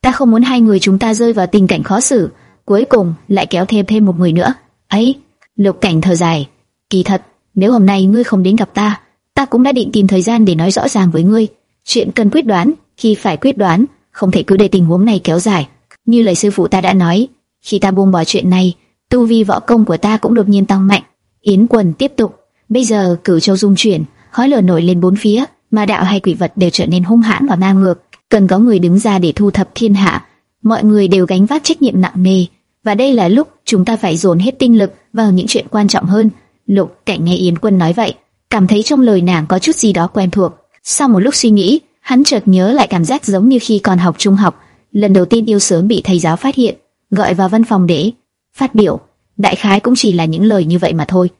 Ta không muốn hai người chúng ta rơi vào tình cảnh khó xử, cuối cùng lại kéo thêm thêm một người nữa. Ấy, Lục Cảnh thở dài. Kỳ thật, nếu hôm nay ngươi không đến gặp ta, ta cũng đã định tìm thời gian để nói rõ ràng với ngươi. Chuyện cần quyết đoán, khi phải quyết đoán, không thể cứ để tình huống này kéo dài. Như lời sư phụ ta đã nói, khi ta buông bỏ chuyện này, tu vi võ công của ta cũng đột nhiên tăng mạnh. Yến Quần tiếp tục, bây giờ cửu châu dung chuyển, khói lửa nổi lên bốn phía, mà đạo hay quỷ vật đều trở nên hung hãn và ngang ngược, cần có người đứng ra để thu thập thiên hạ. Mọi người đều gánh vác trách nhiệm nặng nề, và đây là lúc chúng ta phải dồn hết tinh lực vào những chuyện quan trọng hơn. Lục Cảnh nghe Yến Quân nói vậy, cảm thấy trong lời nàng có chút gì đó quen thuộc. Sau một lúc suy nghĩ, hắn chợt nhớ lại cảm giác giống như khi còn học trung học, lần đầu tiên yêu sớm bị thầy giáo phát hiện, gọi vào văn phòng để phát biểu. Đại khái cũng chỉ là những lời như vậy mà thôi.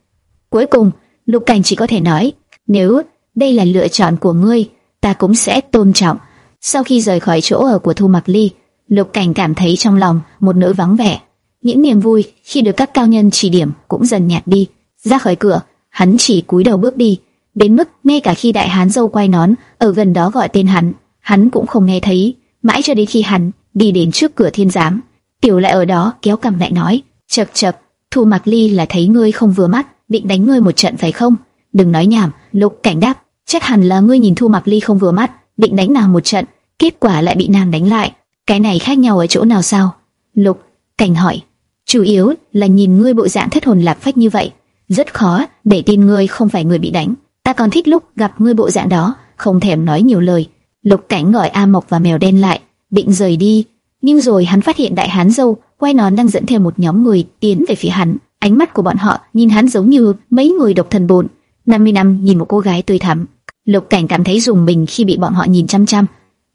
Cuối cùng, Lục Cảnh chỉ có thể nói, nếu đây là lựa chọn của ngươi, ta cũng sẽ tôn trọng. Sau khi rời khỏi chỗ ở của Thu Mặc Ly, Lục Cảnh cảm thấy trong lòng một nỗi vắng vẻ. Những niềm vui khi được các cao nhân chỉ điểm cũng dần nhạt đi. Ra khỏi cửa, hắn chỉ cúi đầu bước đi, đến mức ngay cả khi đại hán dâu quay nón ở gần đó gọi tên hắn, hắn cũng không nghe thấy. Mãi cho đến khi hắn đi đến trước cửa thiên giám, tiểu lại ở đó kéo cằm lại nói, chập chập, Thu Mặc Ly là thấy ngươi không vừa mắt, định đánh ngươi một trận phải không? Đừng nói nhảm, Lục Cảnh đáp, chắc hẳn là ngươi nhìn Thu Mặc Ly không vừa mắt, định đánh nàng một trận, kết quả lại bị nàng đánh lại. Cái này khác nhau ở chỗ nào sao? Lục Cảnh hỏi. Chủ yếu là nhìn ngươi bộ dạng thất hồn lạc phách như vậy, rất khó để tin ngươi không phải người bị đánh. Ta còn thích lúc gặp ngươi bộ dạng đó, không thèm nói nhiều lời. Lục Cảnh gọi A Mộc và mèo đen lại, định rời đi, nhưng rồi hắn phát hiện đại hán dâu quay nón đang dẫn theo một nhóm người tiến về phía hắn. Ánh mắt của bọn họ nhìn hắn giống như mấy người độc thần bồn. 50 năm nhìn một cô gái tươi thắm. Lục Cảnh cảm thấy dùng mình khi bị bọn họ nhìn chăm chăm.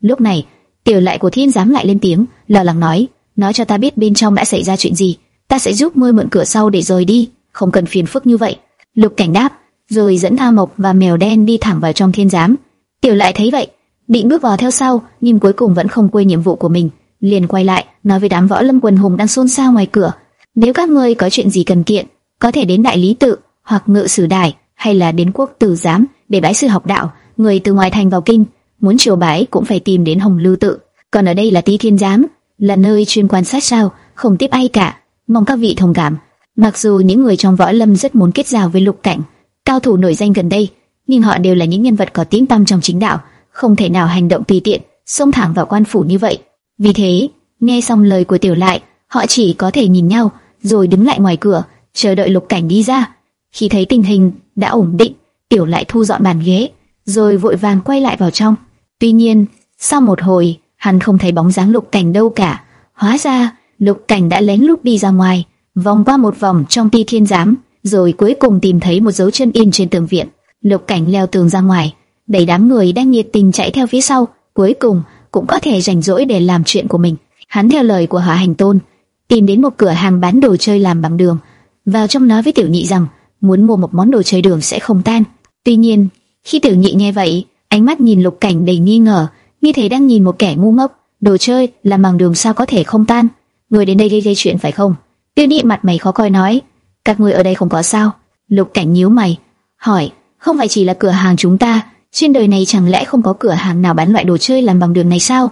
Lúc này, tiểu lại của thiên giám lại lên tiếng, lo lắng nói, nói cho ta biết bên trong đã xảy ra chuyện gì, ta sẽ giúp ngươi mượn cửa sau để rời đi, không cần phiền phức như vậy. Lục Cảnh đáp, rồi dẫn A Mộc và mèo đen đi thẳng vào trong thiên giám. Tiểu lại thấy vậy, định bước vào theo sau, nhưng cuối cùng vẫn không quên nhiệm vụ của mình, liền quay lại nói với đám võ lâm quần hùng đang xôn xao ngoài cửa: nếu các ngươi có chuyện gì cần kiện, có thể đến đại lý tự hoặc ngự sử đài, hay là đến quốc tử giám để bái sư học đạo. Người từ ngoài thành vào kinh, muốn triều bái cũng phải tìm đến hồng lưu tự. Còn ở đây là tí thiên giám, là nơi chuyên quan sát sao, không tiếp ai cả. Mong các vị thông cảm. Mặc dù những người trong võ lâm rất muốn kết giao với lục cảnh, cao thủ nổi danh gần đây, nhưng họ đều là những nhân vật có tiếng tăm trong chính đạo, không thể nào hành động tùy tiện, xông thẳng vào quan phủ như vậy. Vì thế, nghe xong lời của tiểu lại, họ chỉ có thể nhìn nhau, rồi đứng lại ngoài cửa, chờ đợi lục cảnh đi ra. Khi thấy tình hình đã ổn định, tiểu lại thu dọn bàn ghế, rồi vội vàng quay lại vào trong. Tuy nhiên, sau một hồi, hắn không thấy bóng dáng lục cảnh đâu cả. Hóa ra, lục cảnh đã lén lút đi ra ngoài, vòng qua một vòng trong ti thiên giám, rồi cuối cùng tìm thấy một dấu chân in trên tường viện. Lục cảnh leo tường ra ngoài, đẩy đám người đang nhiệt tình chạy theo phía sau, cuối cùng cũng có thể rảnh rỗi để làm chuyện của mình. Hắn theo lời của Hỏa Hành Tôn, tìm đến một cửa hàng bán đồ chơi làm bằng đường, vào trong nói với Tiểu Nhị rằng muốn mua một món đồ chơi đường sẽ không tan. Tuy nhiên, khi Tiểu Nhị nghe vậy, ánh mắt nhìn Lục Cảnh đầy nghi ngờ, như thế đang nhìn một kẻ ngu ngốc. Đồ chơi làm bằng đường sao có thể không tan? Người đến đây gây gây chuyện phải không? tiêu Nhị mặt mày khó coi nói, các người ở đây không có sao? Lục Cảnh nhíu mày, hỏi, không phải chỉ là cửa hàng chúng ta, trên đời này chẳng lẽ không có cửa hàng nào bán loại đồ chơi làm bằng đường này sao?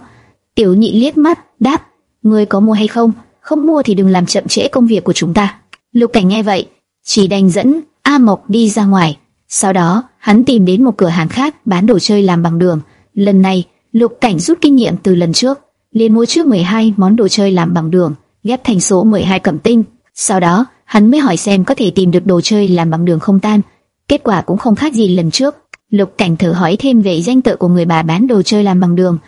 Tiểu Nhị liếc mắt, đáp, người có mua hay không? không mua thì đừng làm chậm trễ công việc của chúng ta. Lục Cảnh nghe vậy, chỉ đành dẫn A Mộc đi ra ngoài. Sau đó, hắn tìm đến một cửa hàng khác bán đồ chơi làm bằng đường. Lần này, Lục Cảnh rút kinh nghiệm từ lần trước, liền mua trước 12 món đồ chơi làm bằng đường, ghép thành số 12 cẩm tinh. Sau đó, hắn mới hỏi xem có thể tìm được đồ chơi làm bằng đường không tan. Kết quả cũng không khác gì lần trước. Lục Cảnh thử hỏi thêm về danh tự của người bà bán đồ chơi làm bằng đường,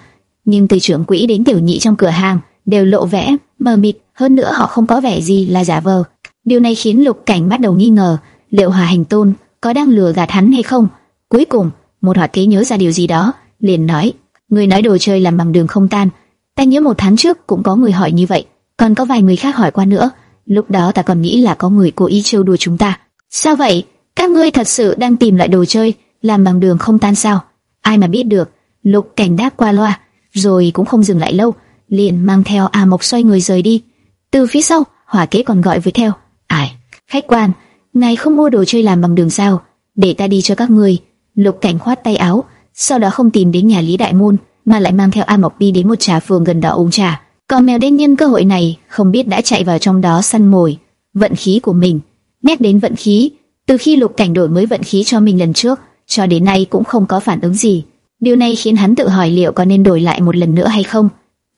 nhưng từ trưởng quỹ đến tiểu nhị trong cửa hàng đều lộ vẻ mờ mịt, hơn nữa họ không có vẻ gì là giả vờ. Điều này khiến Lục Cảnh bắt đầu nghi ngờ liệu Hòa Hành Tôn có đang lừa gạt hắn hay không. Cuối cùng, một hoạt kế nhớ ra điều gì đó, liền nói: người nói đồ chơi làm bằng đường không tan. Ta nhớ một tháng trước cũng có người hỏi như vậy, còn có vài người khác hỏi qua nữa. Lúc đó ta còn nghĩ là có người cố ý trêu đùa chúng ta. Sao vậy? Các ngươi thật sự đang tìm lại đồ chơi làm bằng đường không tan sao? ai mà biết được. Lục Cảnh đáp qua loa, rồi cũng không dừng lại lâu, liền mang theo A Mộc xoay người rời đi. Từ phía sau, Hỏa Kế còn gọi với theo, "Ai, khách quan, ngài không mua đồ chơi làm bằng đường sao? Để ta đi cho các ngươi." Lục Cảnh khoát tay áo, sau đó không tìm đến nhà Lý Đại Môn, mà lại mang theo A Mộc đi đến một trà phường gần đó uống trà. Còn mèo đen nhân cơ hội này, không biết đã chạy vào trong đó săn mồi vận khí của mình. Nhắc đến vận khí, từ khi Lục Cảnh đổi mới vận khí cho mình lần trước, cho đến nay cũng không có phản ứng gì. Điều này khiến hắn tự hỏi liệu có nên đổi lại một lần nữa hay không.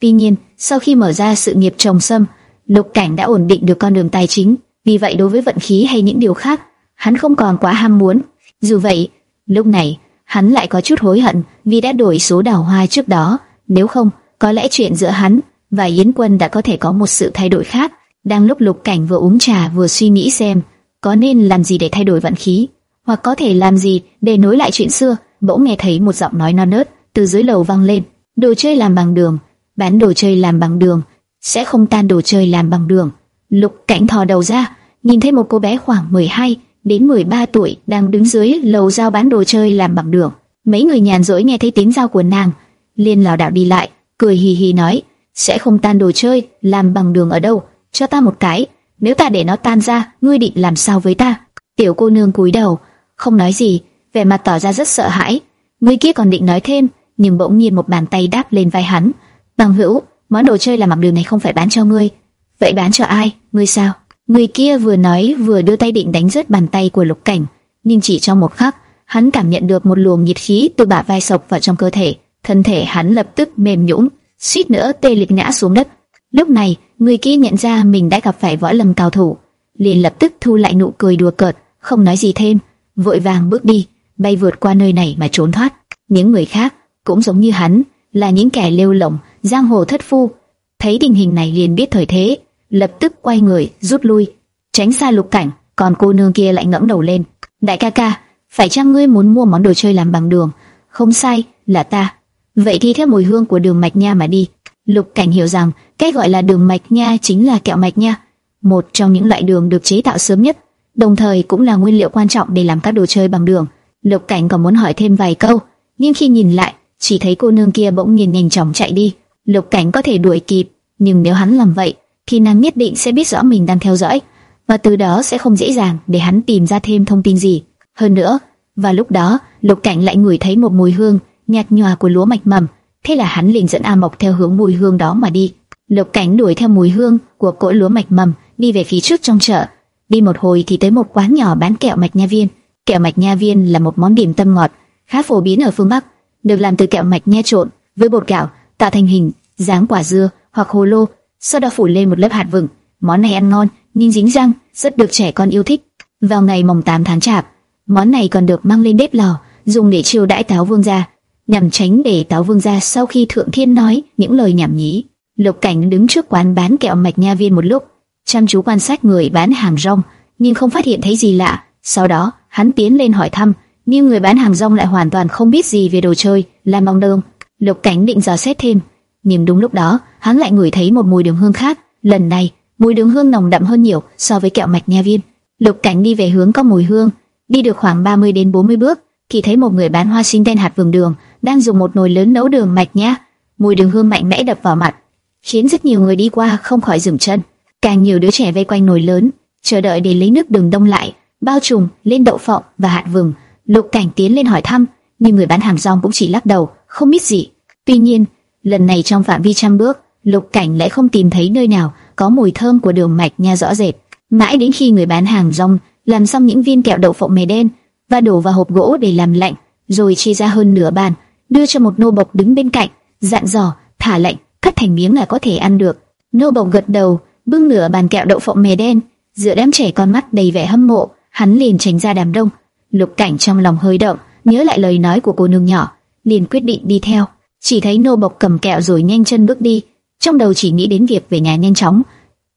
Tuy nhiên, sau khi mở ra sự nghiệp trồng sâm, Lục Cảnh đã ổn định được con đường tài chính, vì vậy đối với vận khí hay những điều khác, hắn không còn quá ham muốn. Dù vậy, lúc này, hắn lại có chút hối hận vì đã đổi số đào hoa trước đó, nếu không, có lẽ chuyện giữa hắn và Yến Quân đã có thể có một sự thay đổi khác. Đang lúc Lục Cảnh vừa uống trà vừa suy nghĩ xem có nên làm gì để thay đổi vận khí, hoặc có thể làm gì để nối lại chuyện xưa, bỗng nghe thấy một giọng nói non nớt từ dưới lầu vang lên: "Đồ chơi làm bằng đường, bán đồ chơi làm bằng đường, sẽ không tan đồ chơi làm bằng đường." Lục Cảnh thò đầu ra, nhìn thấy một cô bé khoảng 12 đến 13 tuổi đang đứng dưới lầu giao bán đồ chơi làm bằng đường. Mấy người nhàn rỗi nghe thấy tiếng giao của nàng, liền lảo đảo đi lại, cười hì hì nói: "Sẽ không tan đồ chơi làm bằng đường ở đâu?" cho ta một cái, nếu ta để nó tan ra, ngươi định làm sao với ta? Tiểu cô nương cúi đầu, không nói gì, vẻ mặt tỏ ra rất sợ hãi. Người kia còn định nói thêm, nhưng bỗng nhiên một bàn tay đáp lên vai hắn. Bằng hữu, món đồ chơi làm bằng đường này không phải bán cho ngươi. Vậy bán cho ai? Ngươi sao? Người kia vừa nói vừa đưa tay định đánh rớt bàn tay của Lục Cảnh, nhưng chỉ trong một khắc, hắn cảm nhận được một luồng nhiệt khí từ bả vai sộc vào trong cơ thể, thân thể hắn lập tức mềm nhũn, suýt nữa tê liệt ngã xuống đất. Lúc này, người kia nhận ra mình đã gặp phải võ lâm cao thủ, liền lập tức thu lại nụ cười đùa cợt, không nói gì thêm, vội vàng bước đi, bay vượt qua nơi này mà trốn thoát. Những người khác cũng giống như hắn, là những kẻ lêu lỏng, giang hồ thất phu, thấy tình hình này liền biết thời thế, lập tức quay người rút lui, tránh xa lục cảnh. Còn cô nương kia lại ngẩng đầu lên, đại ca ca, phải chăng ngươi muốn mua món đồ chơi làm bằng đường? Không sai, là ta. Vậy thì theo mùi hương của đường mạch nha mà đi. Lục Cảnh hiểu rằng cái gọi là đường mạch nha chính là kẹo mạch nha, một trong những loại đường được chế tạo sớm nhất, đồng thời cũng là nguyên liệu quan trọng để làm các đồ chơi bằng đường. Lục Cảnh còn muốn hỏi thêm vài câu, nhưng khi nhìn lại, chỉ thấy cô nương kia bỗng nhiên nhanh chóng chạy đi. Lục Cảnh có thể đuổi kịp, nhưng nếu hắn làm vậy, thì nàng nhất định sẽ biết rõ mình đang theo dõi, và từ đó sẽ không dễ dàng để hắn tìm ra thêm thông tin gì. Hơn nữa, và lúc đó, Lục Cảnh lại ngửi thấy một mùi hương nhạt nhòa của lúa mạch mầm Thế là hắn liền dẫn A Mộc theo hướng mùi hương đó mà đi. Lục Cảnh đuổi theo mùi hương của cỗ lúa mạch mầm, đi về phía trước trong chợ. Đi một hồi thì tới một quán nhỏ bán kẹo mạch nha viên. Kẹo mạch nha viên là một món điểm tâm ngọt khá phổ biến ở phương Bắc, được làm từ kẹo mạch nha trộn với bột gạo, tạo thành hình dáng quả dưa hoặc hồ lô, sau đó phủ lên một lớp hạt vừng. Món này ăn ngon, nhưng dính răng, rất được trẻ con yêu thích. Vào ngày mồng 8 tháng Chạp, món này còn được mang lên bếp lò, dùng để chiêu đãi táo vương gia nhằm tránh để Táo Vương gia sau khi Thượng Thiên nói những lời nhảm nhí. Lục Cảnh đứng trước quán bán kẹo mạch nha viên một lúc, chăm chú quan sát người bán hàng rong, nhưng không phát hiện thấy gì lạ. Sau đó, hắn tiến lên hỏi thăm, nhưng người bán hàng rong lại hoàn toàn không biết gì về đồ chơi, làm mong đơn. Lục Cảnh định dò xét thêm, nhưng đúng lúc đó, hắn lại ngửi thấy một mùi đường hương khác. Lần này, mùi đường hương nồng đậm hơn nhiều so với kẹo mạch nha viên. Lục Cảnh đi về hướng có mùi hương, đi được khoảng 30 đến 40 bước, thì thấy một người bán hoa sinh đen hạt vườn đường đang dùng một nồi lớn nấu đường mạch nha. Mùi đường hương mạnh mẽ đập vào mặt, khiến rất nhiều người đi qua không khỏi dừng chân. Càng nhiều đứa trẻ vây quanh nồi lớn, chờ đợi để lấy nước đường đông lại, bao trùm lên đậu phộng và hạt vừng. Lục Cảnh tiến lên hỏi thăm, nhưng người bán hàng rong cũng chỉ lắc đầu, không biết gì. Tuy nhiên, lần này trong phạm vi trăm bước, Lục Cảnh lại không tìm thấy nơi nào có mùi thơm của đường mạch nha rõ rệt. Mãi đến khi người bán hàng rong làm xong những viên kẹo đậu phộng mè đen và đổ vào hộp gỗ để làm lạnh, rồi chia ra hơn nửa bàn, đưa cho một nô bộc đứng bên cạnh, dặn dò, thả lạnh cắt thành miếng là có thể ăn được. Nô bộc gật đầu, bưng nửa bàn kẹo đậu phộng mè đen, giữa đám trẻ con mắt đầy vẻ hâm mộ, hắn liền tránh ra đám đông. Lục Cảnh trong lòng hơi động, nhớ lại lời nói của cô nương nhỏ, liền quyết định đi theo. Chỉ thấy nô bộc cầm kẹo rồi nhanh chân bước đi, trong đầu chỉ nghĩ đến việc về nhà nhanh chóng.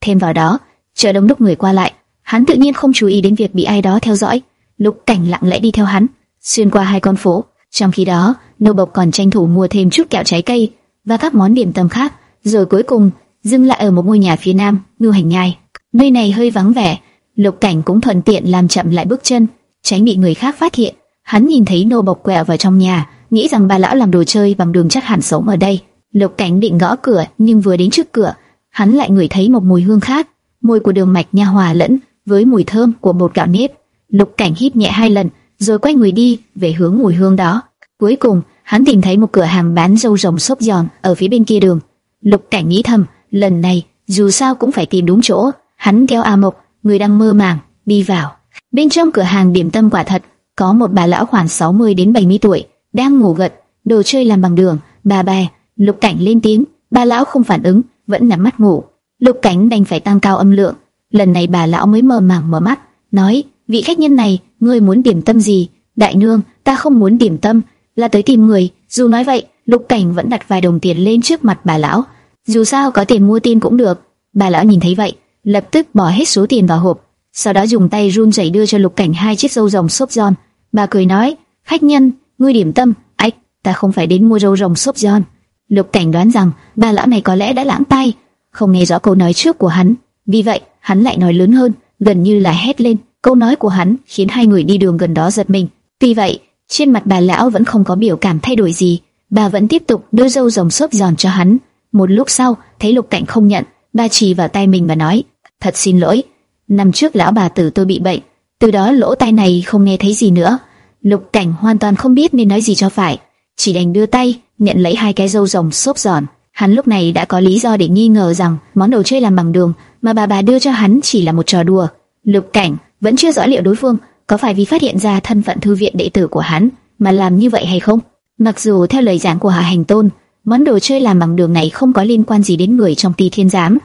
Thêm vào đó, chờ đông đúc người qua lại, hắn tự nhiên không chú ý đến việc bị ai đó theo dõi. Lục Cảnh lặng lẽ đi theo hắn, xuyên qua hai con phố. Trong khi đó, nô bộc còn tranh thủ mua thêm chút kẹo trái cây và các món điểm tâm khác, rồi cuối cùng dừng lại ở một ngôi nhà phía nam, Ngưu Hành Nhai. Nơi này hơi vắng vẻ, Lục Cảnh cũng thuận tiện làm chậm lại bước chân, tránh bị người khác phát hiện. Hắn nhìn thấy nô bộc quẹo vào trong nhà, nghĩ rằng bà lão làm đồ chơi bằng đường chắc hẳn sống ở đây. Lục Cảnh định gõ cửa, nhưng vừa đến trước cửa, hắn lại ngửi thấy một mùi hương khác, mùi của đường mạch nha hòa lẫn với mùi thơm của bột gạo nếp. Lục Cảnh hít nhẹ hai lần, rồi quay người đi về hướng mùi hương đó. Cuối cùng, hắn tìm thấy một cửa hàng bán dâu rồng xốp giòn ở phía bên kia đường. Lục Cảnh nghĩ thầm, lần này dù sao cũng phải tìm đúng chỗ. Hắn kéo A Mộc, người đang mơ màng, đi vào. Bên trong cửa hàng điểm tâm quả thật có một bà lão khoảng 60 đến 70 tuổi đang ngủ gật, đồ chơi làm bằng đường. Bà bè, Lục Cảnh lên tiếng, bà lão không phản ứng, vẫn nằm mắt ngủ. Lục Cảnh đành phải tăng cao âm lượng. Lần này bà lão mới mơ màng mở mắt, nói: vị khách nhân này, ngươi muốn điểm tâm gì? Đại nương, ta không muốn điểm tâm, là tới tìm người. Dù nói vậy, Lục Cảnh vẫn đặt vài đồng tiền lên trước mặt bà lão. Dù sao có tiền mua tin cũng được. Bà lão nhìn thấy vậy, lập tức bỏ hết số tiền vào hộp, sau đó dùng tay run rẩy đưa cho Lục Cảnh hai chiếc dâu rồng xốp giòn. Bà cười nói, khách nhân, ngươi điểm tâm, ách, ta không phải đến mua dâu rồng xốp giòn. Lục Cảnh đoán rằng bà lão này có lẽ đã lãng tay, không nghe rõ câu nói trước của hắn, vì vậy hắn lại nói lớn hơn, gần như là hét lên. Câu nói của hắn khiến hai người đi đường gần đó giật mình. Tuy vậy, trên mặt bà lão vẫn không có biểu cảm thay đổi gì, bà vẫn tiếp tục đưa dâu rồng xốp giòn cho hắn. Một lúc sau, thấy Lục Cảnh không nhận, bà chỉ vào tay mình và nói: "Thật xin lỗi, năm trước lão bà tử tôi bị bệnh, từ đó lỗ tai này không nghe thấy gì nữa." Lục Cảnh hoàn toàn không biết nên nói gì cho phải, chỉ đành đưa tay nhận lấy hai cái dâu rồng xốp giòn. Hắn lúc này đã có lý do để nghi ngờ rằng món đồ chơi làm bằng đường mà bà bà đưa cho hắn chỉ là một trò đùa. Lục Cảnh vẫn chưa rõ liệu đối phương có phải vì phát hiện ra thân phận thư viện đệ tử của hắn mà làm như vậy hay không. Mặc dù theo lời giảng của Hà Hành Tôn, món đồ chơi làm bằng đường này không có liên quan gì đến người trong Ti Thiên Giám,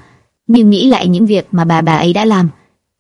nhưng nghĩ lại những việc mà bà bà ấy đã làm,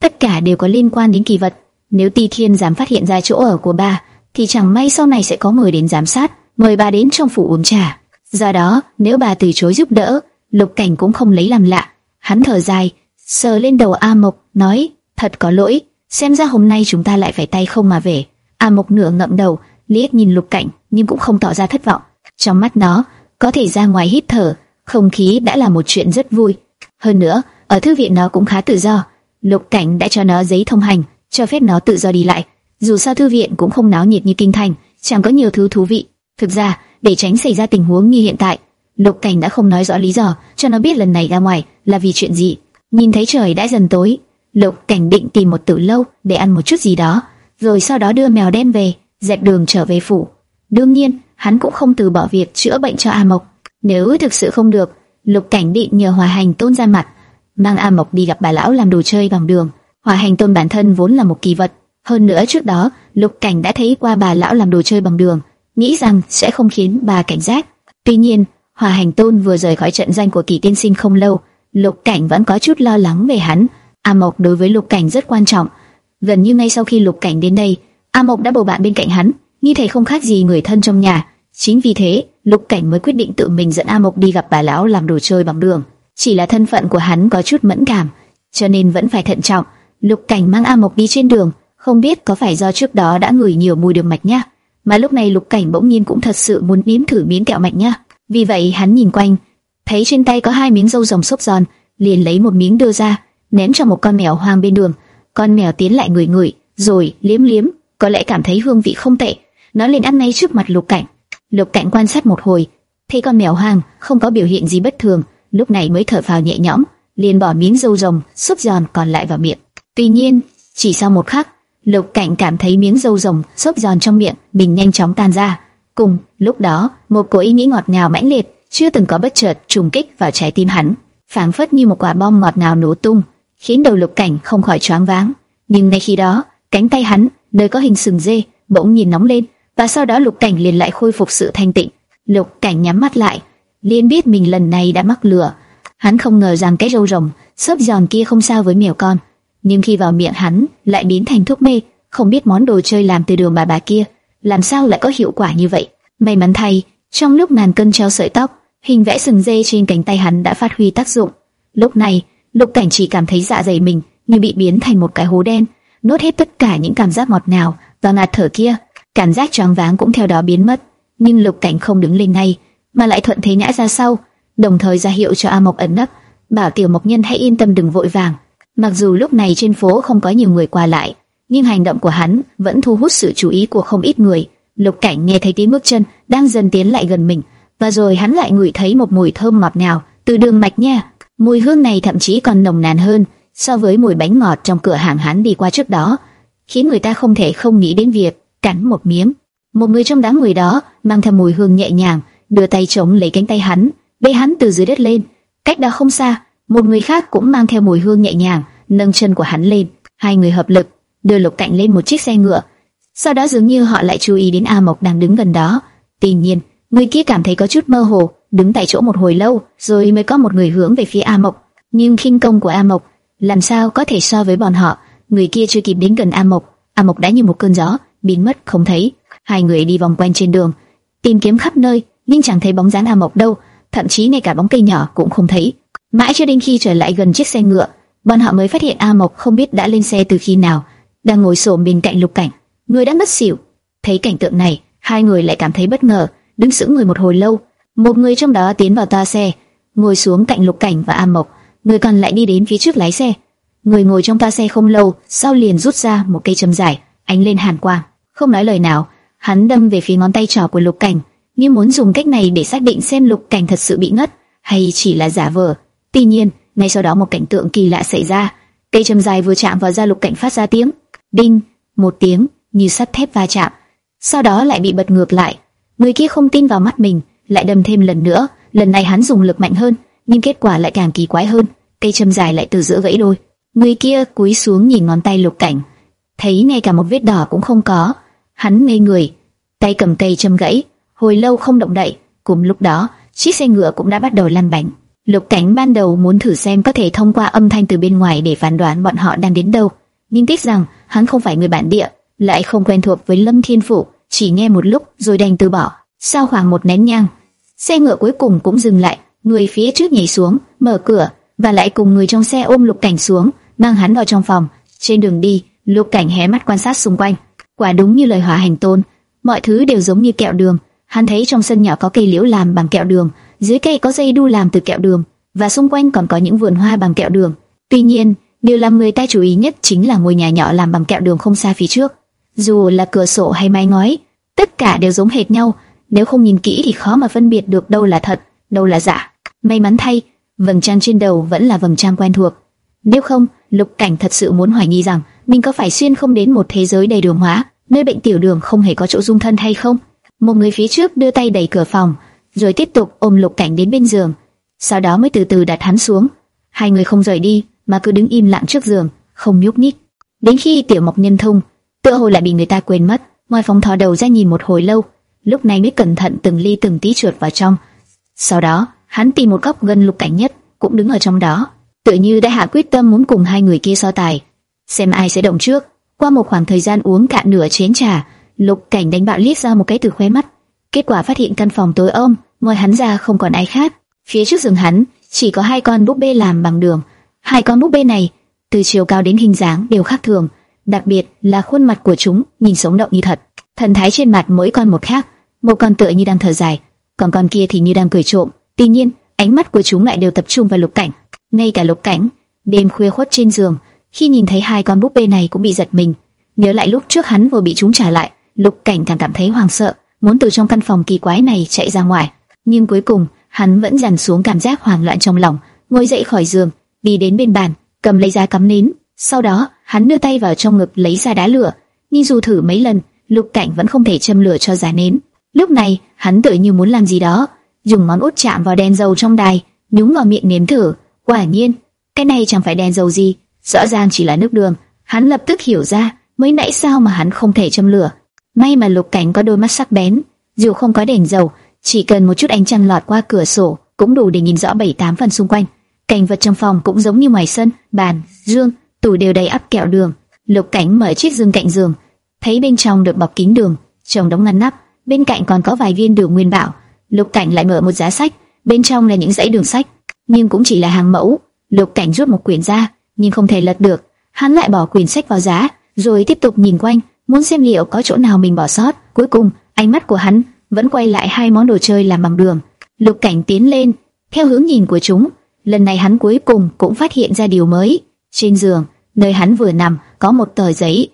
tất cả đều có liên quan đến kỳ vật. Nếu Ti Thiên Giám phát hiện ra chỗ ở của bà, thì chẳng may sau này sẽ có người đến giám sát, mời bà đến trong phủ uống trà. Do đó, nếu bà từ chối giúp đỡ, Lục Cảnh cũng không lấy làm lạ. Hắn thở dài, sờ lên đầu A Mộc, nói: thật có lỗi, xem ra hôm nay chúng ta lại phải tay không mà về. A Mộc nửa ngậm đầu, liếc nhìn Lục Cảnh, nhưng cũng không tỏ ra thất vọng. Trong mắt nó, có thể ra ngoài hít thở, không khí đã là một chuyện rất vui. Hơn nữa, ở thư viện nó cũng khá tự do. Lục Cảnh đã cho nó giấy thông hành, cho phép nó tự do đi lại. Dù sao thư viện cũng không náo nhiệt như kinh thành, chẳng có nhiều thứ thú vị. Thực ra, để tránh xảy ra tình huống như hiện tại, Lục Cảnh đã không nói rõ lý do cho nó biết lần này ra ngoài là vì chuyện gì. Nhìn thấy trời đã dần tối, Lục Cảnh định tìm một tử lâu để ăn một chút gì đó, rồi sau đó đưa mèo đen về, dẹp đường trở về phủ. Đương nhiên, hắn cũng không từ bỏ việc chữa bệnh cho A Mộc. Nếu thực sự không được, Lục Cảnh định nhờ Hòa Hành Tôn ra mặt, mang A Mộc đi gặp bà lão làm đồ chơi bằng đường. Hòa Hành Tôn bản thân vốn là một kỳ vật, hơn nữa trước đó Lục Cảnh đã thấy qua bà lão làm đồ chơi bằng đường, nghĩ rằng sẽ không khiến bà cảnh giác. Tuy nhiên, Hòa Hành Tôn vừa rời khỏi trận danh của Kỳ Tiên Sinh không lâu, Lục Cảnh vẫn có chút lo lắng về hắn. A Mộc đối với Lục Cảnh rất quan trọng. Gần như ngay sau khi Lục Cảnh đến đây, A Mộc đã bầu bạn bên cạnh hắn, như thể không khác gì người thân trong nhà. Chính vì thế, Lục Cảnh mới quyết định tự mình dẫn A Mộc đi gặp bà lão làm đồ chơi bằng đường. Chỉ là thân phận của hắn có chút mẫn cảm, cho nên vẫn phải thận trọng. Lục Cảnh mang A Mộc đi trên đường, không biết có phải do trước đó đã ngửi nhiều mùi đường mạch nha, mà lúc này Lục Cảnh bỗng nhiên cũng thật sự muốn nếm thử miếng kẹo mạch nha. Vì vậy hắn nhìn quanh, thấy trên tay có hai miếng dâu rồng xốp giòn, liền lấy một miếng đưa ra, ném cho một con mèo hoang bên đường. Con mèo tiến lại người người, rồi liếm liếm, có lẽ cảm thấy hương vị không tệ, nó liền ăn ngay trước mặt Lục Cảnh. Lục Cảnh quan sát một hồi, thấy con mèo hoang không có biểu hiện gì bất thường, lúc này mới thở phào nhẹ nhõm, liền bỏ miếng dâu rồng xốp giòn còn lại vào miệng. Tuy nhiên, chỉ sau một khắc, Lục Cảnh cảm thấy miếng dâu rồng xốp giòn trong miệng mình nhanh chóng tan ra. Cùng lúc đó, một cỗ ý nghĩ ngọt ngào mãnh liệt chưa từng có bất chợt trùng kích vào trái tim hắn, phảng phất như một quả bom ngọt ngào nổ tung, khiến đầu Lục Cảnh không khỏi choáng váng. Nhưng ngay khi đó, cánh tay hắn, nơi có hình sừng dê, bỗng nhìn nóng lên, và sau đó Lục Cảnh liền lại khôi phục sự thanh tịnh. Lục Cảnh nhắm mắt lại, liền biết mình lần này đã mắc lừa. Hắn không ngờ rằng cái râu rồng xốp giòn kia không sao với mèo con, nhưng khi vào miệng hắn lại biến thành thuốc mê, không biết món đồ chơi làm từ đường bà bà kia làm sao lại có hiệu quả như vậy. May mắn thay, trong lúc ngàn cân treo sợi tóc, hình vẽ sừng dê trên cánh tay hắn đã phát huy tác dụng. Lúc này, Lục Cảnh chỉ cảm thấy dạ dày mình như bị biến thành một cái hố đen, nuốt hết tất cả những cảm giác ngọt ngào và ngạt thở kia, cảm giác choáng váng cũng theo đó biến mất. Nhưng Lục Cảnh không đứng lên ngay, mà lại thuận thế ngã ra sau, đồng thời ra hiệu cho A Mộc ẩn nấp, bảo Tiểu Mộc Nhân hãy yên tâm đừng vội vàng. Mặc dù lúc này trên phố không có nhiều người qua lại, nhưng hành động của hắn vẫn thu hút sự chú ý của không ít người. Lục Cảnh nghe thấy tiếng bước chân đang dần tiến lại gần mình, và rồi hắn lại ngửi thấy một mùi thơm ngọt ngào từ đường mạch nha. Mùi hương này thậm chí còn nồng nàn hơn so với mùi bánh ngọt trong cửa hàng hắn đi qua trước đó, khiến người ta không thể không nghĩ đến việc cắn một miếng. Một người trong đám người đó mang theo mùi hương nhẹ nhàng, đưa tay chống lấy cánh tay hắn, bế hắn từ dưới đất lên. Cách đó không xa, một người khác cũng mang theo mùi hương nhẹ nhàng, nâng chân của hắn lên. Hai người hợp lực đưa Lục Cảnh lên một chiếc xe ngựa. Sau đó dường như họ lại chú ý đến A Mộc đang đứng gần đó. Tuy nhiên, người kia cảm thấy có chút mơ hồ, đứng tại chỗ một hồi lâu, rồi mới có một người hướng về phía A Mộc. Nhưng khinh công của A Mộc làm sao có thể so với bọn họ? Người kia chưa kịp đến gần A Mộc, A Mộc đã như một cơn gió biến mất không thấy. Hai người đi vòng quanh trên đường, tìm kiếm khắp nơi, nhưng chẳng thấy bóng dáng A Mộc đâu, thậm chí ngay cả bóng cây nhỏ cũng không thấy. Mãi cho đến khi trở lại gần chiếc xe ngựa, bọn họ mới phát hiện A Mộc không biết đã lên xe từ khi nào, đang ngồi xổm bên cạnh Lục Cảnh, người đã mất xỉu. Thấy cảnh tượng này, hai người lại cảm thấy bất ngờ, đứng sững người một hồi lâu. Một người trong đó tiến vào toa xe, ngồi xuống cạnh Lục Cảnh và A Mộc, người còn lại đi đến phía trước lái xe. Người ngồi trong toa xe không lâu, sau liền rút ra một cây châm dài, ánh lên hàn quang, không nói lời nào, hắn đâm về phía ngón tay trỏ của Lục Cảnh, như muốn dùng cách này để xác định xem Lục Cảnh thật sự bị ngất hay chỉ là giả vờ. Tuy nhiên, ngay sau đó một cảnh tượng kỳ lạ xảy ra, cây châm dài vừa chạm vào da Lục Cảnh phát ra tiếng đinh, một tiếng như sắt thép va chạm, sau đó lại bị bật ngược lại. Người kia không tin vào mắt mình, lại đâm thêm lần nữa, lần này hắn dùng lực mạnh hơn, nhưng kết quả lại càng kỳ quái hơn, cây châm dài lại từ giữa gãy đôi. Người kia cúi xuống nhìn ngón tay Lục Cảnh, thấy ngay cả một vết đỏ cũng không có, hắn ngây người, tay cầm cây châm gãy, hồi lâu không động đậy. Cùng lúc đó, chiếc xe ngựa cũng đã bắt đầu lăn bánh. Lục Cảnh ban đầu muốn thử xem có thể thông qua âm thanh từ bên ngoài để phán đoán bọn họ đang đến đâu, nhưng tiếc rằng hắn không phải người bản địa, lại không quen thuộc với Lâm Thiên Phủ, chỉ nghe một lúc rồi đành từ bỏ. Sau khoảng một nén nhang, xe ngựa cuối cùng cũng dừng lại, người phía trước nhảy xuống, mở cửa và lại cùng người trong xe ôm Lục Cảnh xuống, mang hắn vào trong phòng. Trên đường đi, Lục Cảnh hé mắt quan sát xung quanh, quả đúng như lời Hỏa Hành Tôn, mọi thứ đều giống như kẹo đường. Hắn thấy trong sân nhỏ có cây liễu làm bằng kẹo đường, dưới cây có dây đu làm từ kẹo đường, và xung quanh còn có những vườn hoa bằng kẹo đường. Tuy nhiên, điều làm người ta chú ý nhất chính là ngôi nhà nhỏ làm bằng kẹo đường không xa phía trước. Dù là cửa sổ hay mái ngói, tất cả đều giống hệt nhau. Nếu không nhìn kỹ thì khó mà phân biệt được đâu là thật, đâu là giả. May mắn thay, vầng trăng trên đầu vẫn là vầng trăng quen thuộc. Nếu không, Lục Cảnh thật sự muốn hoài nghi rằng mình có phải xuyên không đến một thế giới đầy đường hóa, nơi bệnh tiểu đường không hề có chỗ dung thân hay không. Một người phía trước đưa tay đẩy cửa phòng, rồi tiếp tục ôm Lục Cảnh đến bên giường, sau đó mới từ từ đặt hắn xuống. Hai người không rời đi, mà cứ đứng im lặng trước giường, không nhúc nhích. Đến khi Tiểu Mộc Nhân thông, tựa hồ lại bị người ta quên mất, ngoài phòng thò đầu ra nhìn một hồi lâu, lúc này mới cẩn thận từng ly từng tí trượt vào trong. Sau đó, hắn tìm một góc gần Lục Cảnh nhất, cũng đứng ở trong đó, tựa như đã hạ quyết tâm muốn cùng hai người kia so tài, xem ai sẽ động trước. Qua một khoảng thời gian uống cạn nửa chén trà, Lục Cảnh đánh bạo liếc ra một cái từ khóe mắt, kết quả phát hiện căn phòng tối om, ngoài hắn ra không còn ai khác. Phía trước giường hắn chỉ có hai con búp bê làm bằng đường. Hai con búp bê này, từ chiều cao đến hình dáng đều khác thường, đặc biệt là khuôn mặt của chúng nhìn sống động như thật. Thần thái trên mặt mỗi con một khác, một con tựa như đang thở dài, còn con kia thì như đang cười trộm. Tuy nhiên, ánh mắt của chúng lại đều tập trung vào Lục Cảnh. Ngay cả Lục Cảnh, đêm khuya khuất trên giường, khi nhìn thấy hai con búp bê này cũng bị giật mình. Nhớ lại lúc trước hắn vừa bị chúng trả lại, Lục Cảnh càng cảm thấy hoảng sợ, muốn từ trong căn phòng kỳ quái này chạy ra ngoài. Nhưng cuối cùng, hắn vẫn dằn xuống cảm giác hoảng loạn trong lòng, ngồi dậy khỏi giường, đi đến bên bàn, cầm lấy ra cắm nến. Sau đó, hắn đưa tay vào trong ngực lấy ra đá lửa, nhưng dù thử mấy lần, Lục Cảnh vẫn không thể châm lửa cho giá nến. Lúc này, hắn tự như muốn làm gì đó, dùng ngón út chạm vào đèn dầu trong đài, nhúng vào miệng nếm thử. Quả nhiên, cái này chẳng phải đèn dầu gì, rõ ràng chỉ là nước đường. Hắn lập tức hiểu ra, mới nãy sao mà hắn không thể châm lửa. May mà Lục Cảnh có đôi mắt sắc bén, dù không có đèn dầu, chỉ cần một chút ánh trăng lọt qua cửa sổ cũng đủ để nhìn rõ bảy tám phần xung quanh. Cảnh vật trong phòng cũng giống như ngoài sân, bàn, dương, tủ đều đầy ắp kẹo đường. Lục Cảnh mở chiếc dương cạnh giường, thấy bên trong được bọc kín đường, chồng đóng ngăn nắp, bên cạnh còn có vài viên đường nguyên bảo. Lục Cảnh lại mở một giá sách, bên trong là những dãy đường sách, nhưng cũng chỉ là hàng mẫu. Lục Cảnh rút một quyển ra, nhưng không thể lật được. Hắn lại bỏ quyển sách vào giá, rồi tiếp tục nhìn quanh, muốn xem liệu có chỗ nào mình bỏ sót. Cuối cùng, ánh mắt của hắn vẫn quay lại hai món đồ chơi làm bằng đường. Lục Cảnh tiến lên, theo hướng nhìn của chúng. Lần này hắn cuối cùng cũng phát hiện ra điều mới. Trên giường, nơi hắn vừa nằm, có một tờ giấy.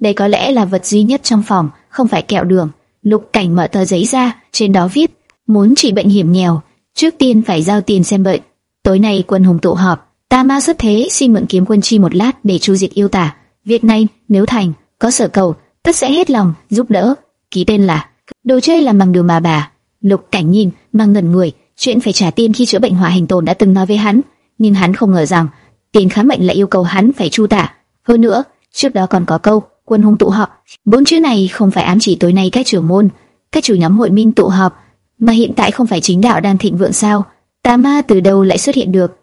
Đây có lẽ là vật duy nhất trong phòng, không phải kẹo đường. Lục Cảnh mở tờ giấy ra, trên đó viết: muốn trị bệnh hiểm nghèo, trước tiên phải giao tiền xem bệnh. Tối nay quân hùng tụ họp, ta ma xuất thế xin mượn kiếm quân chi một lát để chu diệt yêu tả. Việc này nếu thành, có sở cầu, tất sẽ hết lòng giúp đỡ. Ký tên là đồ chơi làm bằng đường mà bà. Lục Cảnh nhìn, mang ngẩn người, chuyện phải trả tiền khi chữa bệnh hỏa hình tồn đã từng nói với hắn, nhưng hắn không ngờ rằng tiền khám bệnh lại yêu cầu hắn phải chu tả. Hơn nữa, trước đó còn có câu quân hung tụ họp, bốn chữ này không phải ám chỉ tối nay các trưởng môn, các chủ nhóm hội minh tụ họp, mà hiện tại không phải chính đạo đang thịnh vượng sao? Tà ma từ đâu lại xuất hiện được?